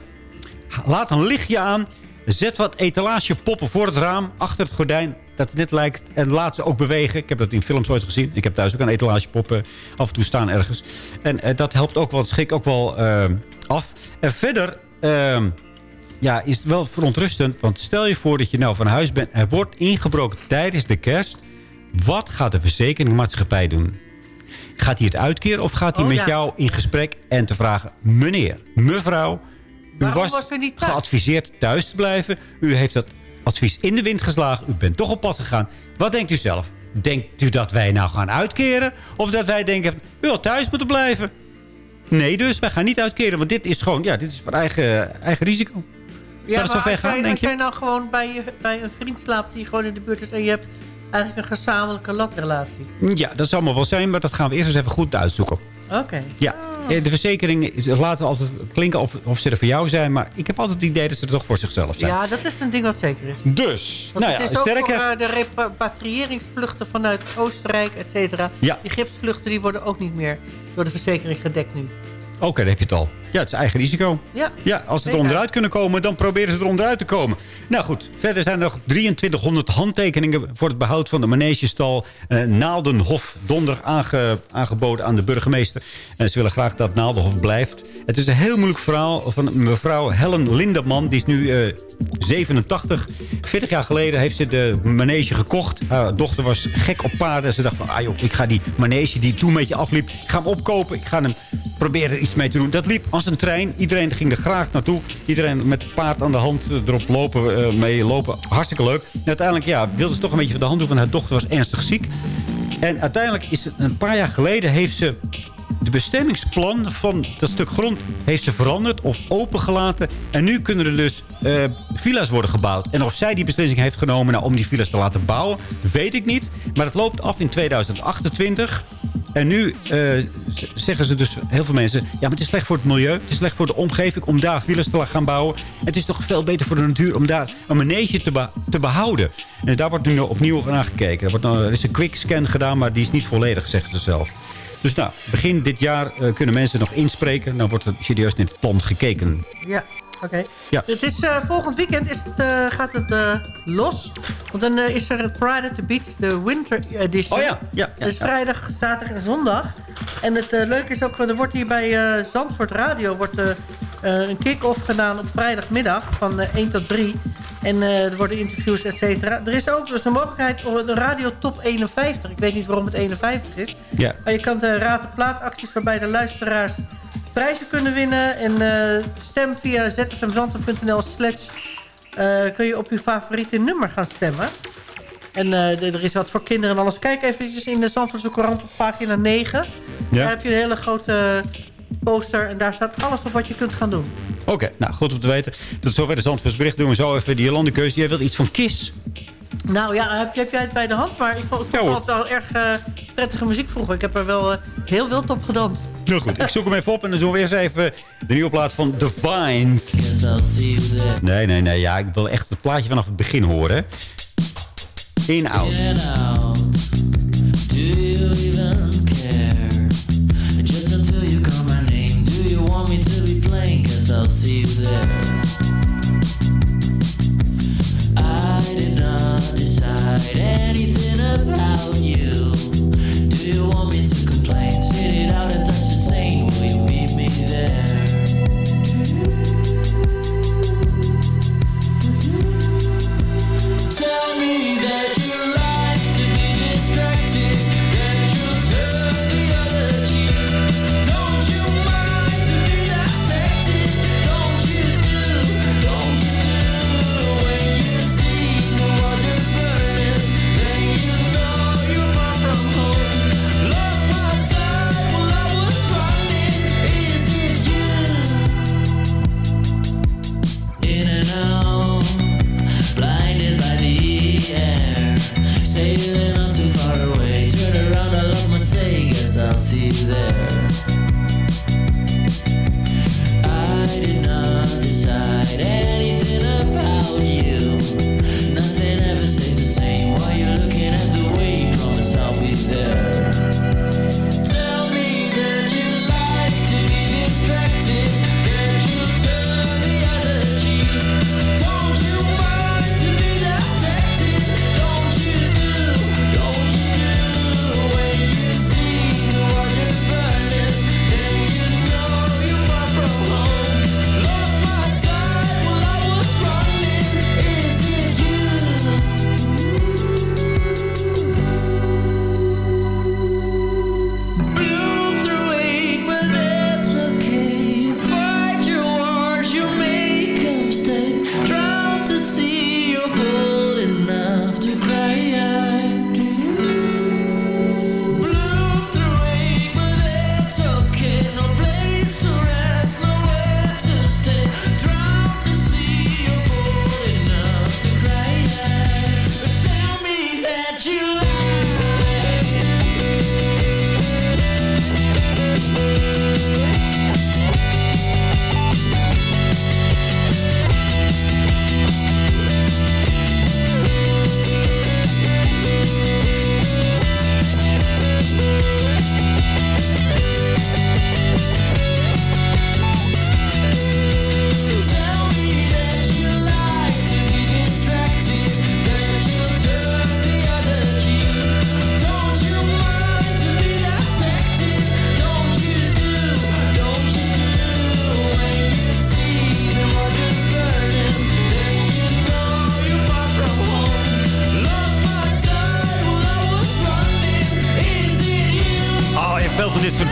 Laat een lichtje aan. Zet wat etalagepoppen voor het raam, achter het gordijn. Dat het net lijkt. En laat ze ook bewegen. Ik heb dat in films ooit gezien. Ik heb thuis ook een etalagepoppen af en toe staan ergens. En eh, dat helpt ook wel. Het schrikt ook wel eh, af. En verder... eh, ja, is het wel verontrustend. Want stel je voor dat je nou van huis bent... en wordt ingebroken tijdens de kerst. Wat gaat de verzekeringsmaatschappij doen? Gaat hij het uitkeren of gaat hij Oh, met ja. jou in gesprek... en te vragen, meneer, mevrouw... U Waarom was, was u niet thuis? geadviseerd thuis te blijven. U heeft dat advies in de wind geslagen. U bent toch op pad gegaan. Wat denkt u zelf? Denkt u dat wij nou gaan uitkeren? Of dat wij denken, u had thuis moeten blijven? Nee dus, wij gaan niet uitkeren. Want dit is gewoon, ja, dit is voor eigen, eigen risico. Zou het zo ver als gaan, jij, denk je? jij nou gewoon bij, je, bij een vriend slaapt die gewoon in de buurt is... en je hebt eigenlijk een gezamenlijke latrelatie. Ja, dat zou allemaal wel zijn, maar dat gaan we eerst eens even goed uitzoeken. Oké. Ja, Eh, de verzekering is- laten altijd klinken of, of ze er voor jou zijn. Maar ik heb altijd het idee dat ze er toch voor zichzelf zijn. Ja, dat is een ding wat zeker is. Dus, Want nou ja, het is ook sterker. voor eh, de repatriëringsvluchten vanuit Oostenrijk, et cetera. Ja. Die gipsvluchten die worden ook niet meer door de verzekering gedekt nu. Oké, dan heb je het al. Ja, het is eigen risico. Ja, Ja, als ze er onderuit kunnen komen, dan proberen ze er onderuit te komen. Nou goed, verder zijn er nog 2300 handtekeningen... voor het behoud van de manegestal eh, Naaldenhof. Donderdag aange- aangeboden aan de burgemeester. En ze willen graag dat Naaldenhof blijft. Het is een heel moeilijk verhaal van mevrouw Helen Lindeman. Die is nu eh, 87. 40 jaar geleden heeft ze de manege gekocht. Haar dochter was gek op paarden. En ze dacht van, ah joh, ik ga die manege die toen met je afliep... ik ga hem opkopen, ik ga hem proberen er iets mee te doen. Dat liep als een trein. Iedereen ging er graag naartoe. Iedereen met het paard aan de hand erop lopen, eh, mee lopen. Hartstikke leuk. En uiteindelijk ja, wilde ze toch een beetje van de hand doen... van haar dochter was ernstig ziek. En uiteindelijk is het een paar jaar geleden heeft ze... de bestemmingsplan van dat stuk grond heeft ze veranderd of opengelaten. En nu kunnen er dus eh, villa's worden gebouwd. En of zij die beslissing heeft genomen nou, om die villa's te laten bouwen, weet ik niet. Maar het loopt af in 2028. En nu eh, zeggen ze dus, heel veel mensen... ja, maar het is slecht voor het milieu. Het is slecht voor de omgeving om daar villas te gaan bouwen. Het is toch veel beter voor de natuur om daar een manege te, te behouden. En daar wordt nu opnieuw naar gekeken. Er, wordt nou, is een quick scan gedaan, maar die is niet volledig, zeggen ze zelf. Dus nou, begin dit jaar eh, kunnen mensen nog inspreken. Dan wordt er serieus naar het plan gekeken. Ja, oké. Ja. Het is, eh, volgend weekend is het, eh, gaat het los. Want dan is er het Pride at the Beach, de Winter Edition. Oh ja, ja, ja, dus ja. vrijdag, zaterdag en zondag. En het leuke is ook, er wordt hier bij Zandvoort Radio... Wordt, een kick-off gedaan op vrijdagmiddag van eh, 1 tot 3. En eh, er worden interviews, et cetera. Er is ook dus een mogelijkheid om de Radio Top 51. Ik weet niet waarom het 51 is. Ja. Maar je kan de raad de plaatacties waarbij de luisteraars prijzen kunnen winnen. En eh, stem via zfmzandvoort.nl slash... eh, kun je op je favoriete nummer gaan stemmen. En eh, er is wat voor kinderen en alles. Kijk eventjes in de Zandvoortse Courant op pagina 9. Daar heb je een hele grote poster. En daar staat alles op wat je kunt gaan doen. Oké, nou goed om te weten. Tot zover de Zandvoorts bericht. Doen we zo even die landenkeuze. Jij wilt iets van KIS. Nou ja, heb, heb jij het bij de hand? Maar ik vond, ik vond het wel erg eh, prettige muziek vroeger. Ik heb er wel eh, heel wild op gedanst. Nou goed, ik zoek hem even op en dan doen we eerst even de nieuwe plaat van The Vines. Nee, nee, nee. Ja, ik wil echt het plaatje vanaf het begin horen. In see you there. I did not decide anything about you. Do you want me to complain? Sit it out and touch the same. Will you meet me there? See there.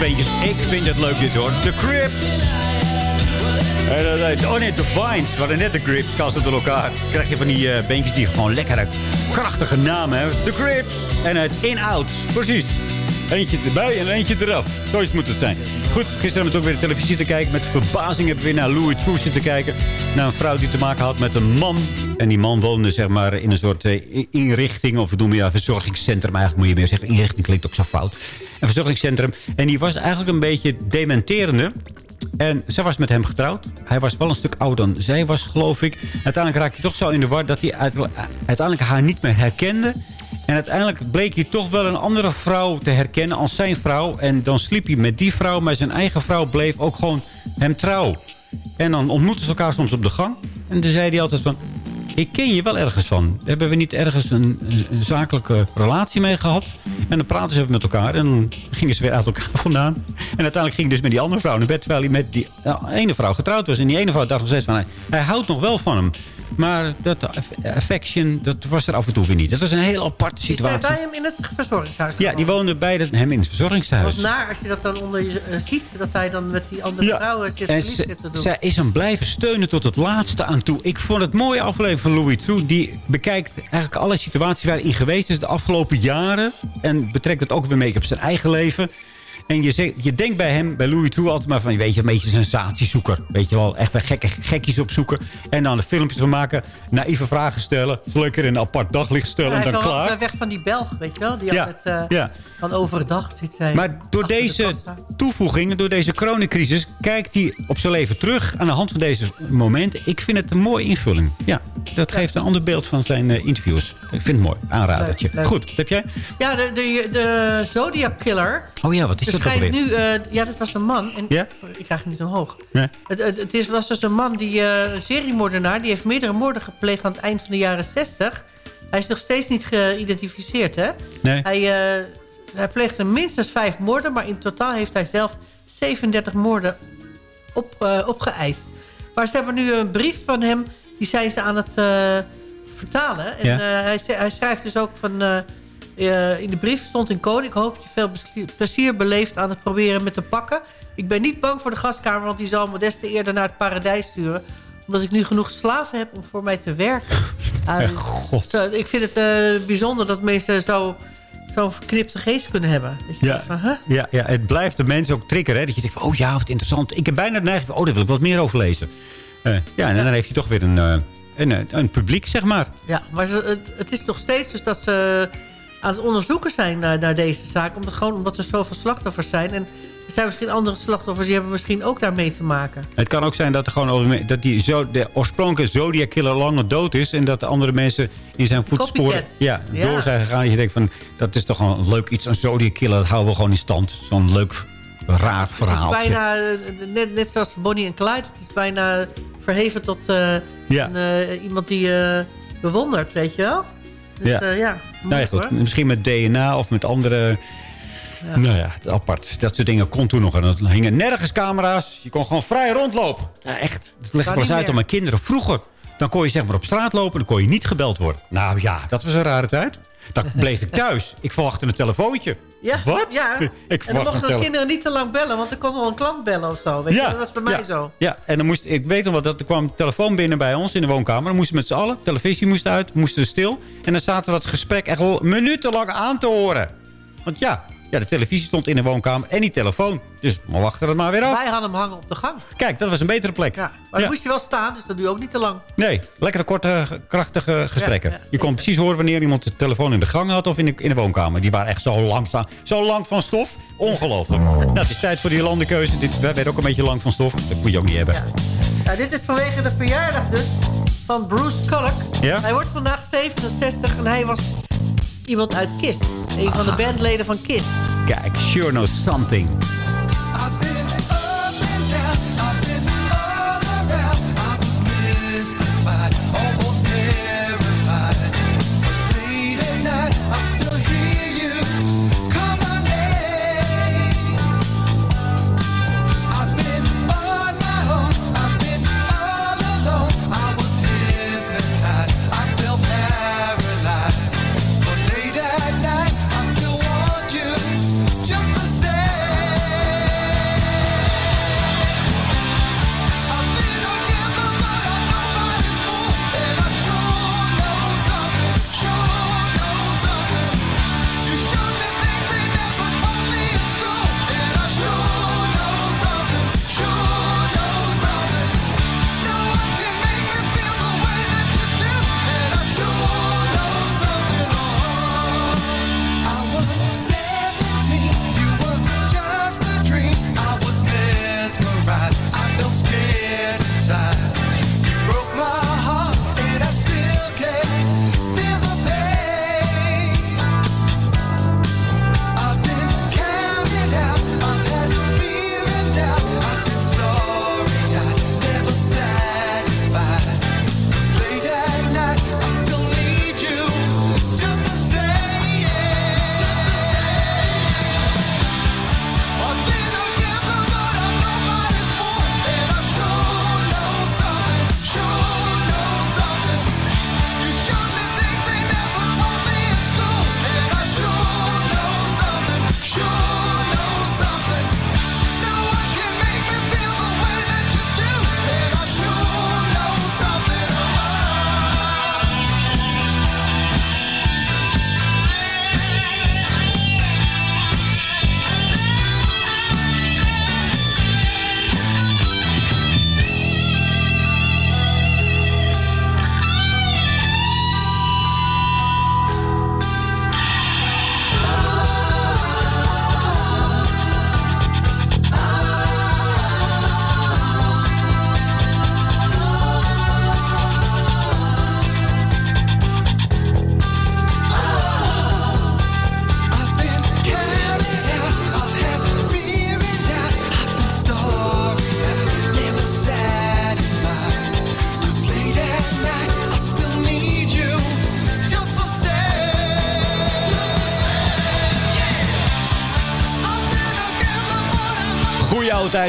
Ik vind het leuk dit hoor. The Crips. En dat heet- oh nee, The Vines. We hadden net de Crips. Kasten door elkaar. Dan krijg je van die eh beentjes die gewoon lekkere, krachtige namen hebben. The Crips. En het In-Out. Precies. Eentje erbij en eentje eraf. Zoiets moet het zijn. Goed, gisteren hebben we ook weer de televisie te kijken. Met verbazing hebben we weer naar Louis True zitten kijken. Naar een vrouw die te maken had met een man. En die man woonde zeg maar in een soort eh, inrichting. Of we noemen ja, verzorgingscentrum. Eigenlijk moet je meer zeggen. Inrichting klinkt ook zo fout. Een verzorgingscentrum. En die was eigenlijk een beetje dementerende. En zij was met hem getrouwd. Hij was wel een stuk ouder dan zij was, geloof ik. Uiteindelijk raak je toch zo in de war dat hij uiteindelijk haar niet meer herkende. En uiteindelijk bleek hij toch wel een andere vrouw te herkennen als zijn vrouw. En dan sliep hij met die vrouw, maar zijn eigen vrouw bleef ook gewoon hem trouw. En dan ontmoetten ze elkaar soms op de gang. En dan zei hij altijd van... Ik ken je wel ergens van. Hebben we niet ergens een, een zakelijke relatie mee gehad? En dan praten ze met elkaar. En dan gingen ze weer uit elkaar vandaan. En uiteindelijk ging hij dus met die andere vrouw naar bed. Terwijl hij met die ene vrouw getrouwd was. En die ene vrouw dacht nog steeds van... Hij houdt nog wel van hem. Maar dat affection, dat was er af en toe weer niet. Dat was een heel aparte situatie. Hij bij hem in het verzorgingshuis Ja, die woonde bij de, hem in het verzorgingshuis. Wat naar als je dat dan onder je uh, ziet. Dat hij dan met die andere ja. vrouwen zit, en zit te doen. Zij is hem blijven steunen tot het laatste aan toe. Ik vond het mooie aflevering van Louis True. Die bekijkt eigenlijk alle situaties waar hij geweest is de afgelopen jaren. En betrekt het ook weer mee op zijn eigen leven. En je, zegt, je denkt bij hem, bij Louis True, altijd maar van... weet je, een beetje sensatiezoeker. Weet je wel, echt wel gekke, gekkies opzoeken. En dan de filmpjes van maken, naïeve vragen stellen. Lekker in een apart daglicht stellen en dan klaar. weg van die Belg, weet je wel. Die ja, altijd uh, ja. van overdag zit zij Maar door deze toevoeging, door deze coronacrisis... kijkt hij op zijn leven terug aan de hand van deze momenten. Ik vind het een mooie invulling. Ja, dat geeft een ander beeld van zijn uh, interviews. Ik vind het mooi, aanradertje. Goed, wat heb jij? Ja, de, de, de Zodiac Killer... Oh ja, wat is dat schijnt nu... Uh, ja, dat was een man. En ja? Ik krijg hem niet omhoog. Nee. Het, het, het is, was dus een man, die uh, seriemoordenaar... die heeft meerdere moorden gepleegd aan het eind van de jaren 60. Hij is nog steeds niet geïdentificeerd, hè? Nee. Hij, uh, hij pleegde minstens vijf moorden... maar in totaal heeft hij zelf 37 moorden op, opgeëist. Maar ze hebben nu een brief van hem... die zijn ze aan het vertalen. En ja. hij, hij, schrijft dus ook van... Uh, in de brief stond in code... ik hoop dat je veel plezier beleeft aan het proberen met te pakken. Ik ben niet bang voor de gaskamer... want die zal me des te eerder naar het paradijs sturen. Omdat ik nu genoeg slaven heb om voor mij te werken. Uh, God. Zo, ik vind het uh, bijzonder dat mensen zo zo'n verknipte geest kunnen hebben. Ja, van, huh? ja, ja, het blijft de mensen ook triggeren. Hè? Dat je denkt, oh ja, wat interessant. Ik heb bijna de neiging oh, daar wil ik wat meer over lezen. Uh, ja, en dan heeft hij toch weer een, uh, een, een, publiek, zeg maar. Ja, maar het, het is nog steeds dus dat ze aan het onderzoeken zijn naar, naar deze zaak. Omdat, gewoon, omdat er zoveel slachtoffers zijn. En er zijn misschien andere slachtoffers die hebben misschien ook daarmee te maken. Het kan ook zijn dat, er gewoon, dat die zo, de oorspronkelijke Zodiac Killer langer dood is. En dat de andere mensen in zijn voetsporen ja, ja, door zijn gegaan. Je denkt van, dat is toch een leuk iets. Een Zodiac Killer, dat houden we gewoon in stand. Zo'n leuk, raar verhaal. Het is bijna, eh, net, net zoals Bonnie en Clyde. Het is bijna verheven tot uh, ja. een, uh, iemand die uh, bewondert, weet je wel? Dus, ja. Uh, ja, nou ja, goed. Misschien met DNA of met andere... Ja. Nou ja, apart. Dat soort dingen kon toen nog. En er hingen nergens camera's. Je kon gewoon vrij rondlopen. Ja, echt. Dat leg ik wel eens uit aan mijn kinderen. Vroeger, dan kon je zeg maar op straat lopen. Dan kon je niet gebeld worden. Nou ja, dat was een rare tijd. Dan bleef ik thuis. Ik verwachtte een telefoontje. Ja, Wat? Ja. Ik en dan mochten de kinderen niet te lang bellen, want er kon wel een klant bellen of zo. Weet ja. je? Dat was bij mij ja. zo. Ja, en dan moest, ik weet nog wat, dat er kwam een telefoon binnen bij ons in de woonkamer. Dan moesten we met z'n allen, televisie moest uit, moesten we stil. En dan zaten we dat gesprek echt wel minutenlang aan te horen. Want ja, ja, de televisie stond in de woonkamer en die telefoon. Dus we wachten het maar weer af. Wij hadden hem hangen op de gang. Kijk, dat was een betere plek. Ja, maar dan moest je wel staan, dus dat duurt ook niet te lang. Nee, lekkere, korte, krachtige gesprekken. Ja, ja, je kon precies horen wanneer iemand de telefoon in de gang had of in de, in de woonkamer. Die waren echt zo lang, zo lang van stof. Ongelooflijk. Nou, het is tijd voor die landenkeuze. Dit werd ook een beetje lang van stof. Dat moet je ook niet hebben. Ja. dit is vanwege de verjaardag dus van Bruce Kulick. Ja? Hij wordt vandaag 67 en hij was iemand uit KISS. Een van de bandleden van KISS. Kijk, Sure Knows Something.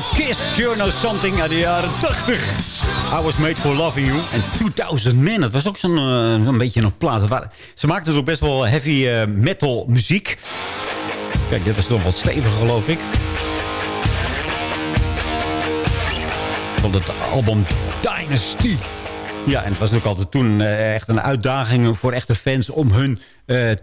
Kiss, Know Something uit de jaren 80. I Was Made For Loving You. En 2000 Man, dat was ook zo'n een beetje een plaat. Ze maakten ook best wel heavy uh, metal muziek. Kijk, dit was nog wat steviger, geloof ik. Van het album Dynasty. Ja, en het was natuurlijk altijd toen uh, echt een uitdaging voor echte fans... om hun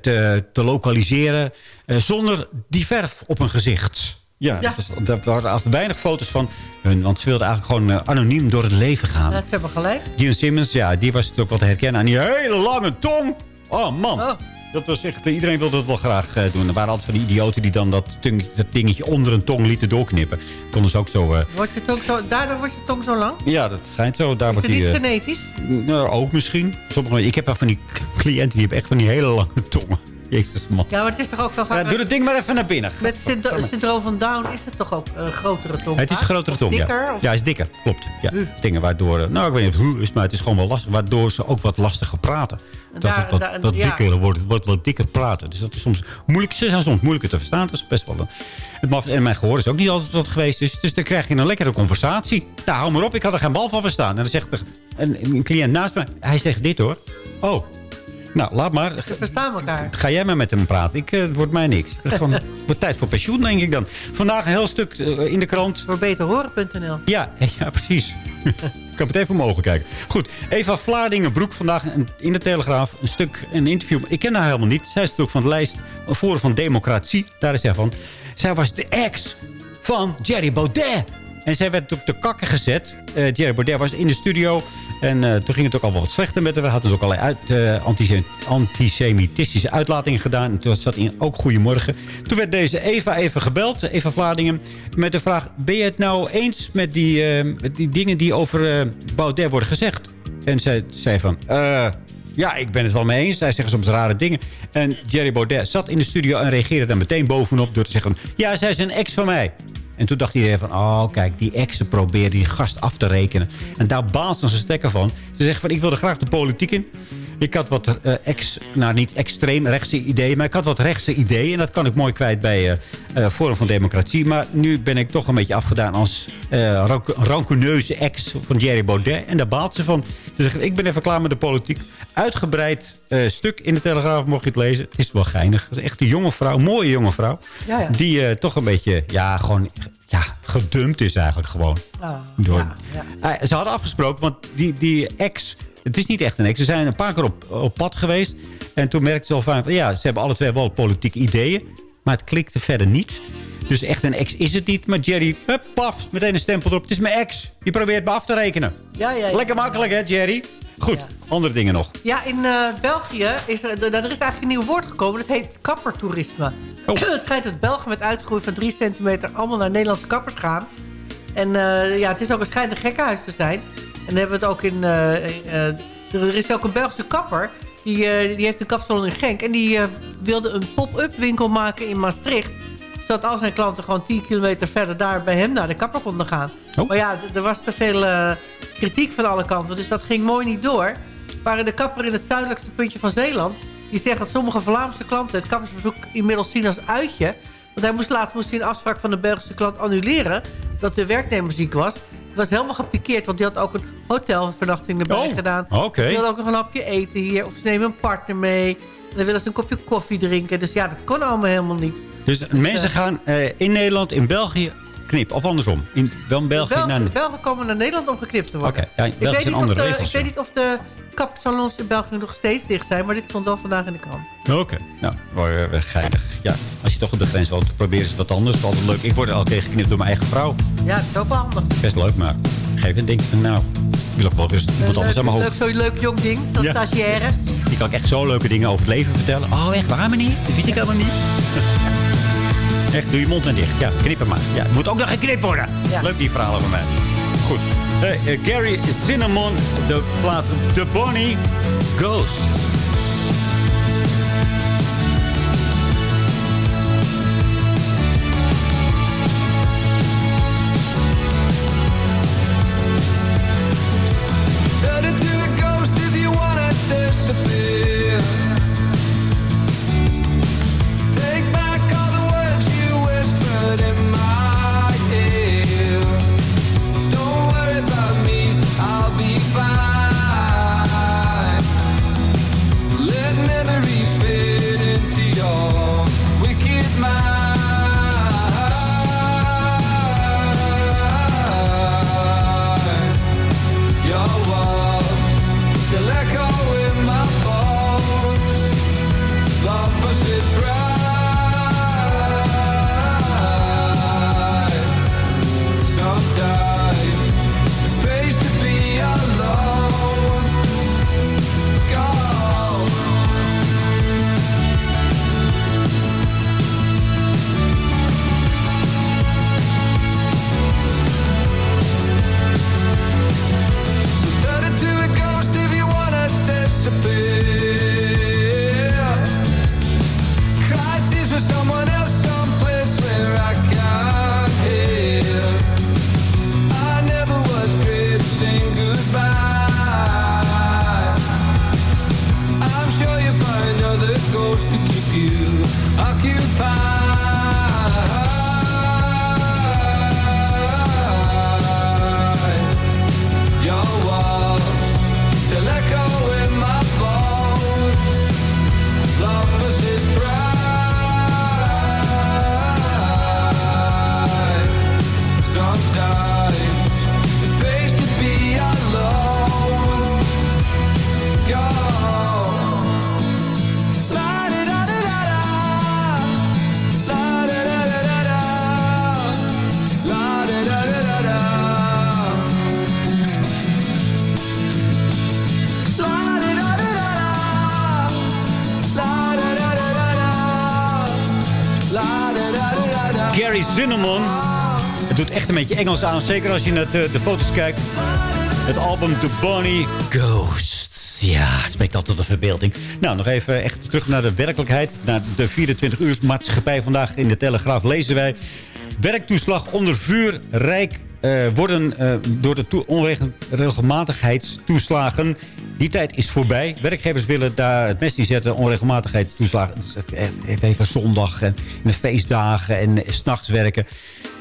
te, te lokaliseren zonder die verf op hun gezicht. Ja, ja. Daar waren altijd weinig foto's van hun. Want ze wilden eigenlijk gewoon anoniem door het leven gaan. Dat ze hebben gelijk. Gene Simmons, ja, die was natuurlijk wat te herkennen aan die hele lange tong. Oh, man. Oh. Dat was echt, iedereen wilde het wel graag uh, doen. Er waren altijd van die idioten die dan dat, tung, dat dingetje onder een tong lieten doorknippen. Konden ze ook zo... Uh... Wordt je tong zo... Daardoor wordt je tong zo lang? Ja, dat schijnt zo. Daar Is wordt het niet die, genetisch? Nou, ook misschien. Sommige, ik heb wel van die cliënten die hebben echt van die hele lange tongen. Jezus, man. Ja, maar het is toch ook vaak... Ja, doe het ding maar even naar binnen. Met het syndroom van Down is het toch ook een grotere tong? Het is een grotere tong, dikker, ja. Of? Ja, het is dikker, klopt. Ja. Uh. Dingen waardoor... Nou, ik weet niet hoe het is, maar het is gewoon wel lastig. Waardoor ze ook wat lastiger praten. Dat daar, het wat, daar, wat dikker wordt, wordt wat dikker praten. Dus dat is soms moeilijk. Ze zijn soms moeilijker te verstaan. Dat is best wel... Een, het maf, en mijn gehoor is ook niet altijd wat geweest. Dus, dus dan krijg je een lekkere conversatie. Nou, hou maar op, ik had er geen bal van verstaan. En dan zegt er een, een cliënt naast me... Hij zegt dit hoor. Oh, nou, laat maar. Ze verstaan elkaar. Ga jij maar met hem praten. Ik, uh, het wordt mij niks. Het gewoon, wordt tijd voor pensioen, denk ik dan. Vandaag een heel stuk uh, in de krant. Voor beterhoren.nl. Ja, ja, precies. ik kan meteen voor mijn ogen kijken. Goed, Eva Vlaardingenbroek vandaag in de Telegraaf. Een stuk, een interview. Ik ken haar helemaal niet. Zij is natuurlijk van de lijst Forum van Democratie. Daar is zij van. Zij was de ex van Jerry Baudet. En zij werd op de kakken gezet. Jerry Baudet was in de studio. En uh, toen ging het ook al wat slechter met haar. We hadden ook allerlei uit, uh, antisemitistische uitlatingen gedaan. En toen zat in ook Goedemorgen. Toen werd deze Eva even gebeld, Eva Vladingen, met de vraag... ben je het nou eens met die, die dingen die over Baudet worden gezegd? En zij zei van... ja, ik ben het wel mee eens. Zij zeggen soms rare dingen. En Jerry Baudet zat in de studio en reageerde daar meteen bovenop... door te zeggen, ja, zij is een ex van mij. En toen dacht iedereen van, oh kijk, die exen proberen die gast af te rekenen. En daar baalt zijn stekker van. Ze zeggen van, ik wilde graag de politiek in. Ik had wat uh, ex, nou niet extreem rechtse ideeën, maar ik had wat rechtse ideeën. En dat kan ik mooi kwijt bij uh, uh, Forum van Democratie. Maar nu ben ik toch een beetje afgedaan als rank rancuneuze ex van Jerry Baudet. En daar baalt ze van. Ze zegt, ik ben even klaar met de politiek. Uitgebreid stuk in de Telegraaf, mocht je het lezen. Het is wel geinig. Het is echt een jonge vrouw, een mooie jonge vrouw. Ja, ja. Die toch een beetje, ja, gewoon ja, gedumpt is eigenlijk gewoon. Oh, door. Ja, ja. ze hadden afgesproken, want die, die ex... Het is niet echt een ex. Ze zijn een paar keer op, op pad geweest. En toen merkte ze al van... Ja, ze hebben alle twee wel politieke ideeën. Maar het klikte verder niet. Dus echt een ex is het niet. Maar Jerry, hup, paf, meteen een stempel erop. Het is mijn ex. Je probeert me af te rekenen. Ja, ja, ja. Lekker makkelijk, hè, Jerry? Goed, ja. andere dingen nog. Ja, in uh, België is er, er is eigenlijk een nieuw woord gekomen. Dat heet kappertoerisme. Oh. het schijnt dat Belgen met uitgroei van 3 centimeter... allemaal naar Nederlandse kappers gaan. En uh, ja, het is ook een schijnt een gekkenhuis te zijn. En dan hebben we het ook in... Uh, er is ook een Belgische kapper. Die, die heeft een kapsalon in Genk. En die wilde een pop-up winkel maken in Maastricht zodat al zijn klanten gewoon 10 kilometer verder daar bij hem naar de kapper konden gaan. Oh. Maar ja, er was te veel uh, kritiek van alle kanten, dus dat ging mooi niet door. Maar de kapper in het zuidelijkste puntje van Zeeland... die zegt dat sommige Vlaamse klanten het kappersbezoek inmiddels zien als uitje. Want hij moest laatst moest hij een afspraak van de Belgische klant annuleren... dat de werknemer ziek was. Was helemaal gepikeerd, want die had ook een hotelvernachting erbij oh, gedaan. Okay. Ze wilde ook nog een hapje eten hier, of ze nemen een partner mee... En dan willen ze een kopje koffie drinken. Dus ja, dat kon allemaal helemaal niet. Dus, dus mensen uh, gaan uh, in Nederland, in België knippen. Of andersom. In, België Belgen, naar... Belgen komen naar Nederland om geknipt te worden. Oké, okay. ja, de. Ik weet niet of de kapsalons in België nog steeds dicht zijn. Maar dit stond wel vandaag in de krant. Oké, okay. nou, uh, geinig. Ja, als je toch op de grens wilt, probeer eens wat anders. Altijd leuk. Ik word al keer geknipt door mijn eigen vrouw. Ja, dat is ook wel handig. Best leuk, maar geef een ding van nou... Ik wil ook wel weer iemand anders aan mijn hoofd. Zo'n leuk jong ding, zo'n ja. stagiaire. Die kan ik echt zo leuke dingen over het leven vertellen. Oh, echt waar, meneer? Dat wist ik helemaal niet. echt, doe je mond maar dicht. Ja, knip hem maar. Ja, het moet ook nog geknipt worden. Ja. Leuk die verhalen van mij. Goed. Uh, uh, Gary Cinnamon, de plaat The Bonnie Ghost. Engels aan. Zeker als je naar de, de foto's kijkt. Het album The Bonnie Ghosts. Ja, het spreekt altijd de verbeelding. Nou, nog even echt terug naar de werkelijkheid. Naar de 24 uur maatschappij. Vandaag in de Telegraaf lezen wij... Werktoeslag onder vuur rijk eh, worden eh, door de toe- onregelmatigheidstoeslagen... Die tijd is voorbij. Werkgevers willen daar het mes in zetten. Onregelmatigheidstoeslagen. Eh, Even zondag en de feestdagen en eh, s'nachts werken.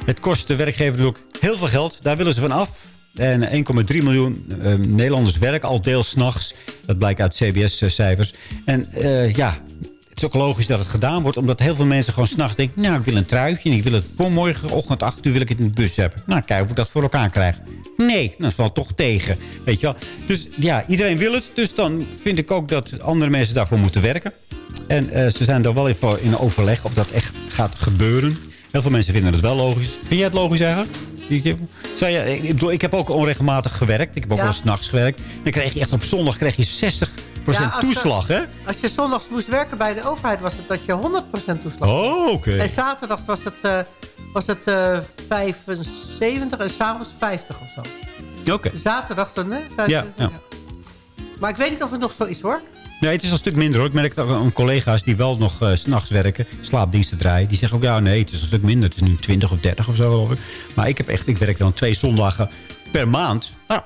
Het kost de werkgever natuurlijk heel veel geld. Daar willen ze van af. En 1,3 miljoen eh, Nederlanders werken al deels s'nachts. Dat blijkt uit CBS-cijfers. En eh, ja, het is ook logisch dat het gedaan wordt. Omdat heel veel mensen gewoon s'nachts denken... nou, ik wil een truitje ik wil het voor morgenochtend 8 uur wil ik het in de bus hebben. Nou, kijken of ik dat voor elkaar krijg. Nee, dat valt toch tegen. Weet je wel? Dus ja, iedereen wil het. Dus dan vind ik ook dat andere mensen daarvoor moeten werken. En eh, ze zijn er wel even in overleg of dat echt gaat gebeuren. Heel veel mensen vinden het wel logisch. Vind jij het logisch eigenlijk? Ik, zou je, ik, bedoel, ik heb ook onregelmatig gewerkt. Ik heb ook Ja. wel s'nachts gewerkt. Dan kreeg je echt op zondag kreeg je 60% Ja, als je- toeslag, hè? Als je zondags moest werken bij de overheid, was het dat je 100% toeslag had. Oh, oké. En zaterdags was het, eh, was het eh 75 en s'avonds 50 of zo. Oké. Zaterdags dan, hè? Ja, 25, ja. Maar ik weet niet of het nog zo is, hoor. Nee, het is al een stuk minder hoor. Ik merk ook aan collega's die wel nog eh, s s'nachts werken, slaapdiensten draaien. Die zeggen ook, ja nee, het is een stuk minder. Het is nu 20 of 30 of zo. Maar ik heb echt, ik werk dan twee zondagen per maand. Nou,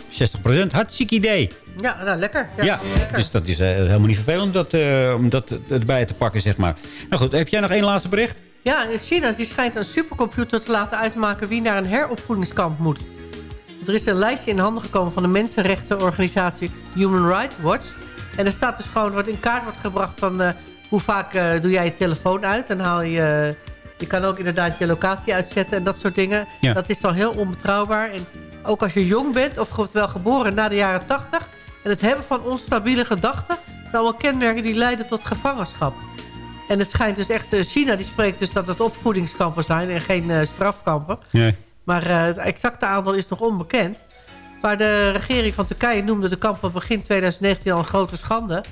60% Hartstikke idee. Ja, nou, lekker. Ja, Ja, lekker. dus dat is eh, helemaal niet vervelend om dat, eh, om dat erbij te pakken, zeg maar. Nou goed, heb jij nog één laatste bericht? Ja, in China die schijnt een supercomputer te laten uitmaken... wie naar een heropvoedingskamp moet. Er is een lijstje in handen gekomen van de mensenrechtenorganisatie Human Rights Watch. En er staat dus gewoon wat in kaart wordt gebracht van... eh, hoe vaak eh, doe jij je telefoon uit? Dan haal je... eh, je kan ook inderdaad je locatie uitzetten en dat soort dingen. Ja. Dat is dan heel onbetrouwbaar. En ook als je jong bent of wel geboren na de jaren 80... en het hebben van onstabiele gedachten... zijn wel kenmerken die leiden tot gevangenschap. En het schijnt dus echt... China die spreekt dus dat het opvoedingskampen zijn... en geen strafkampen. Nee. Maar het exacte aantal is nog onbekend. Maar de regering van Turkije noemde de kampen begin 2019 al een grote schande.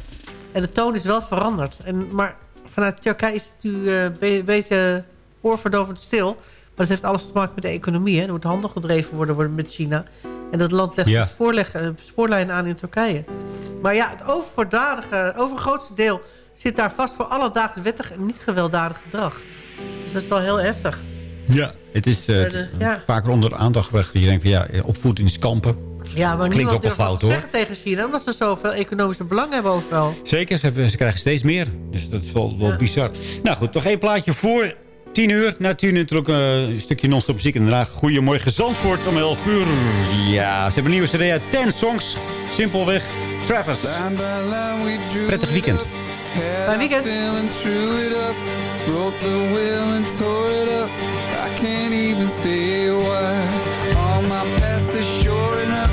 En de toon is wel veranderd. En, maar vanuit Turkije is het nu eh, een beetje oorverdovend stil. Maar dat heeft alles te maken met de economie. Hè. Er moet handel gedreven worden, worden met China. En dat land legt Ja. spoorleg- eh, spoorlijnen aan in Turkije. Maar ja, het overdadige, overgrootste deel zit daar vast voor alledaagse wettig en niet gewelddadig gedrag. Dus dat is wel heel heftig. Ja. Het is eh, Eh, de- ja. vaker onder de aandacht gebracht. Je denkt van ja, opvoedingskampen. Ja, maar Klinkt niemand ook wel durft fout hoor. zeggen tegen China... omdat ze zoveel economische belang hebben overal. Zeker, ze, hebben, ze krijgen steeds meer. Dus dat is wel, wel bizar. Nou goed, nog één plaatje voor 10 uur. Na 10 uur natuurlijk eh, een stukje non-stop muziek. En daarna Goedemorgen Zandvoort om 11 uur. Ja, ze hebben een nieuwe CD uit 10 songs. Simpelweg. Travis. Prettig weekend. Fijn weekend. Broke the wheel and tore it up. I can't even say why. All my past is shoring up.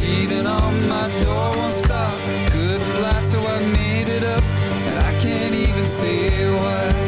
Beating on my door won't stop. Good lie, so I made it up. And I can't even say why.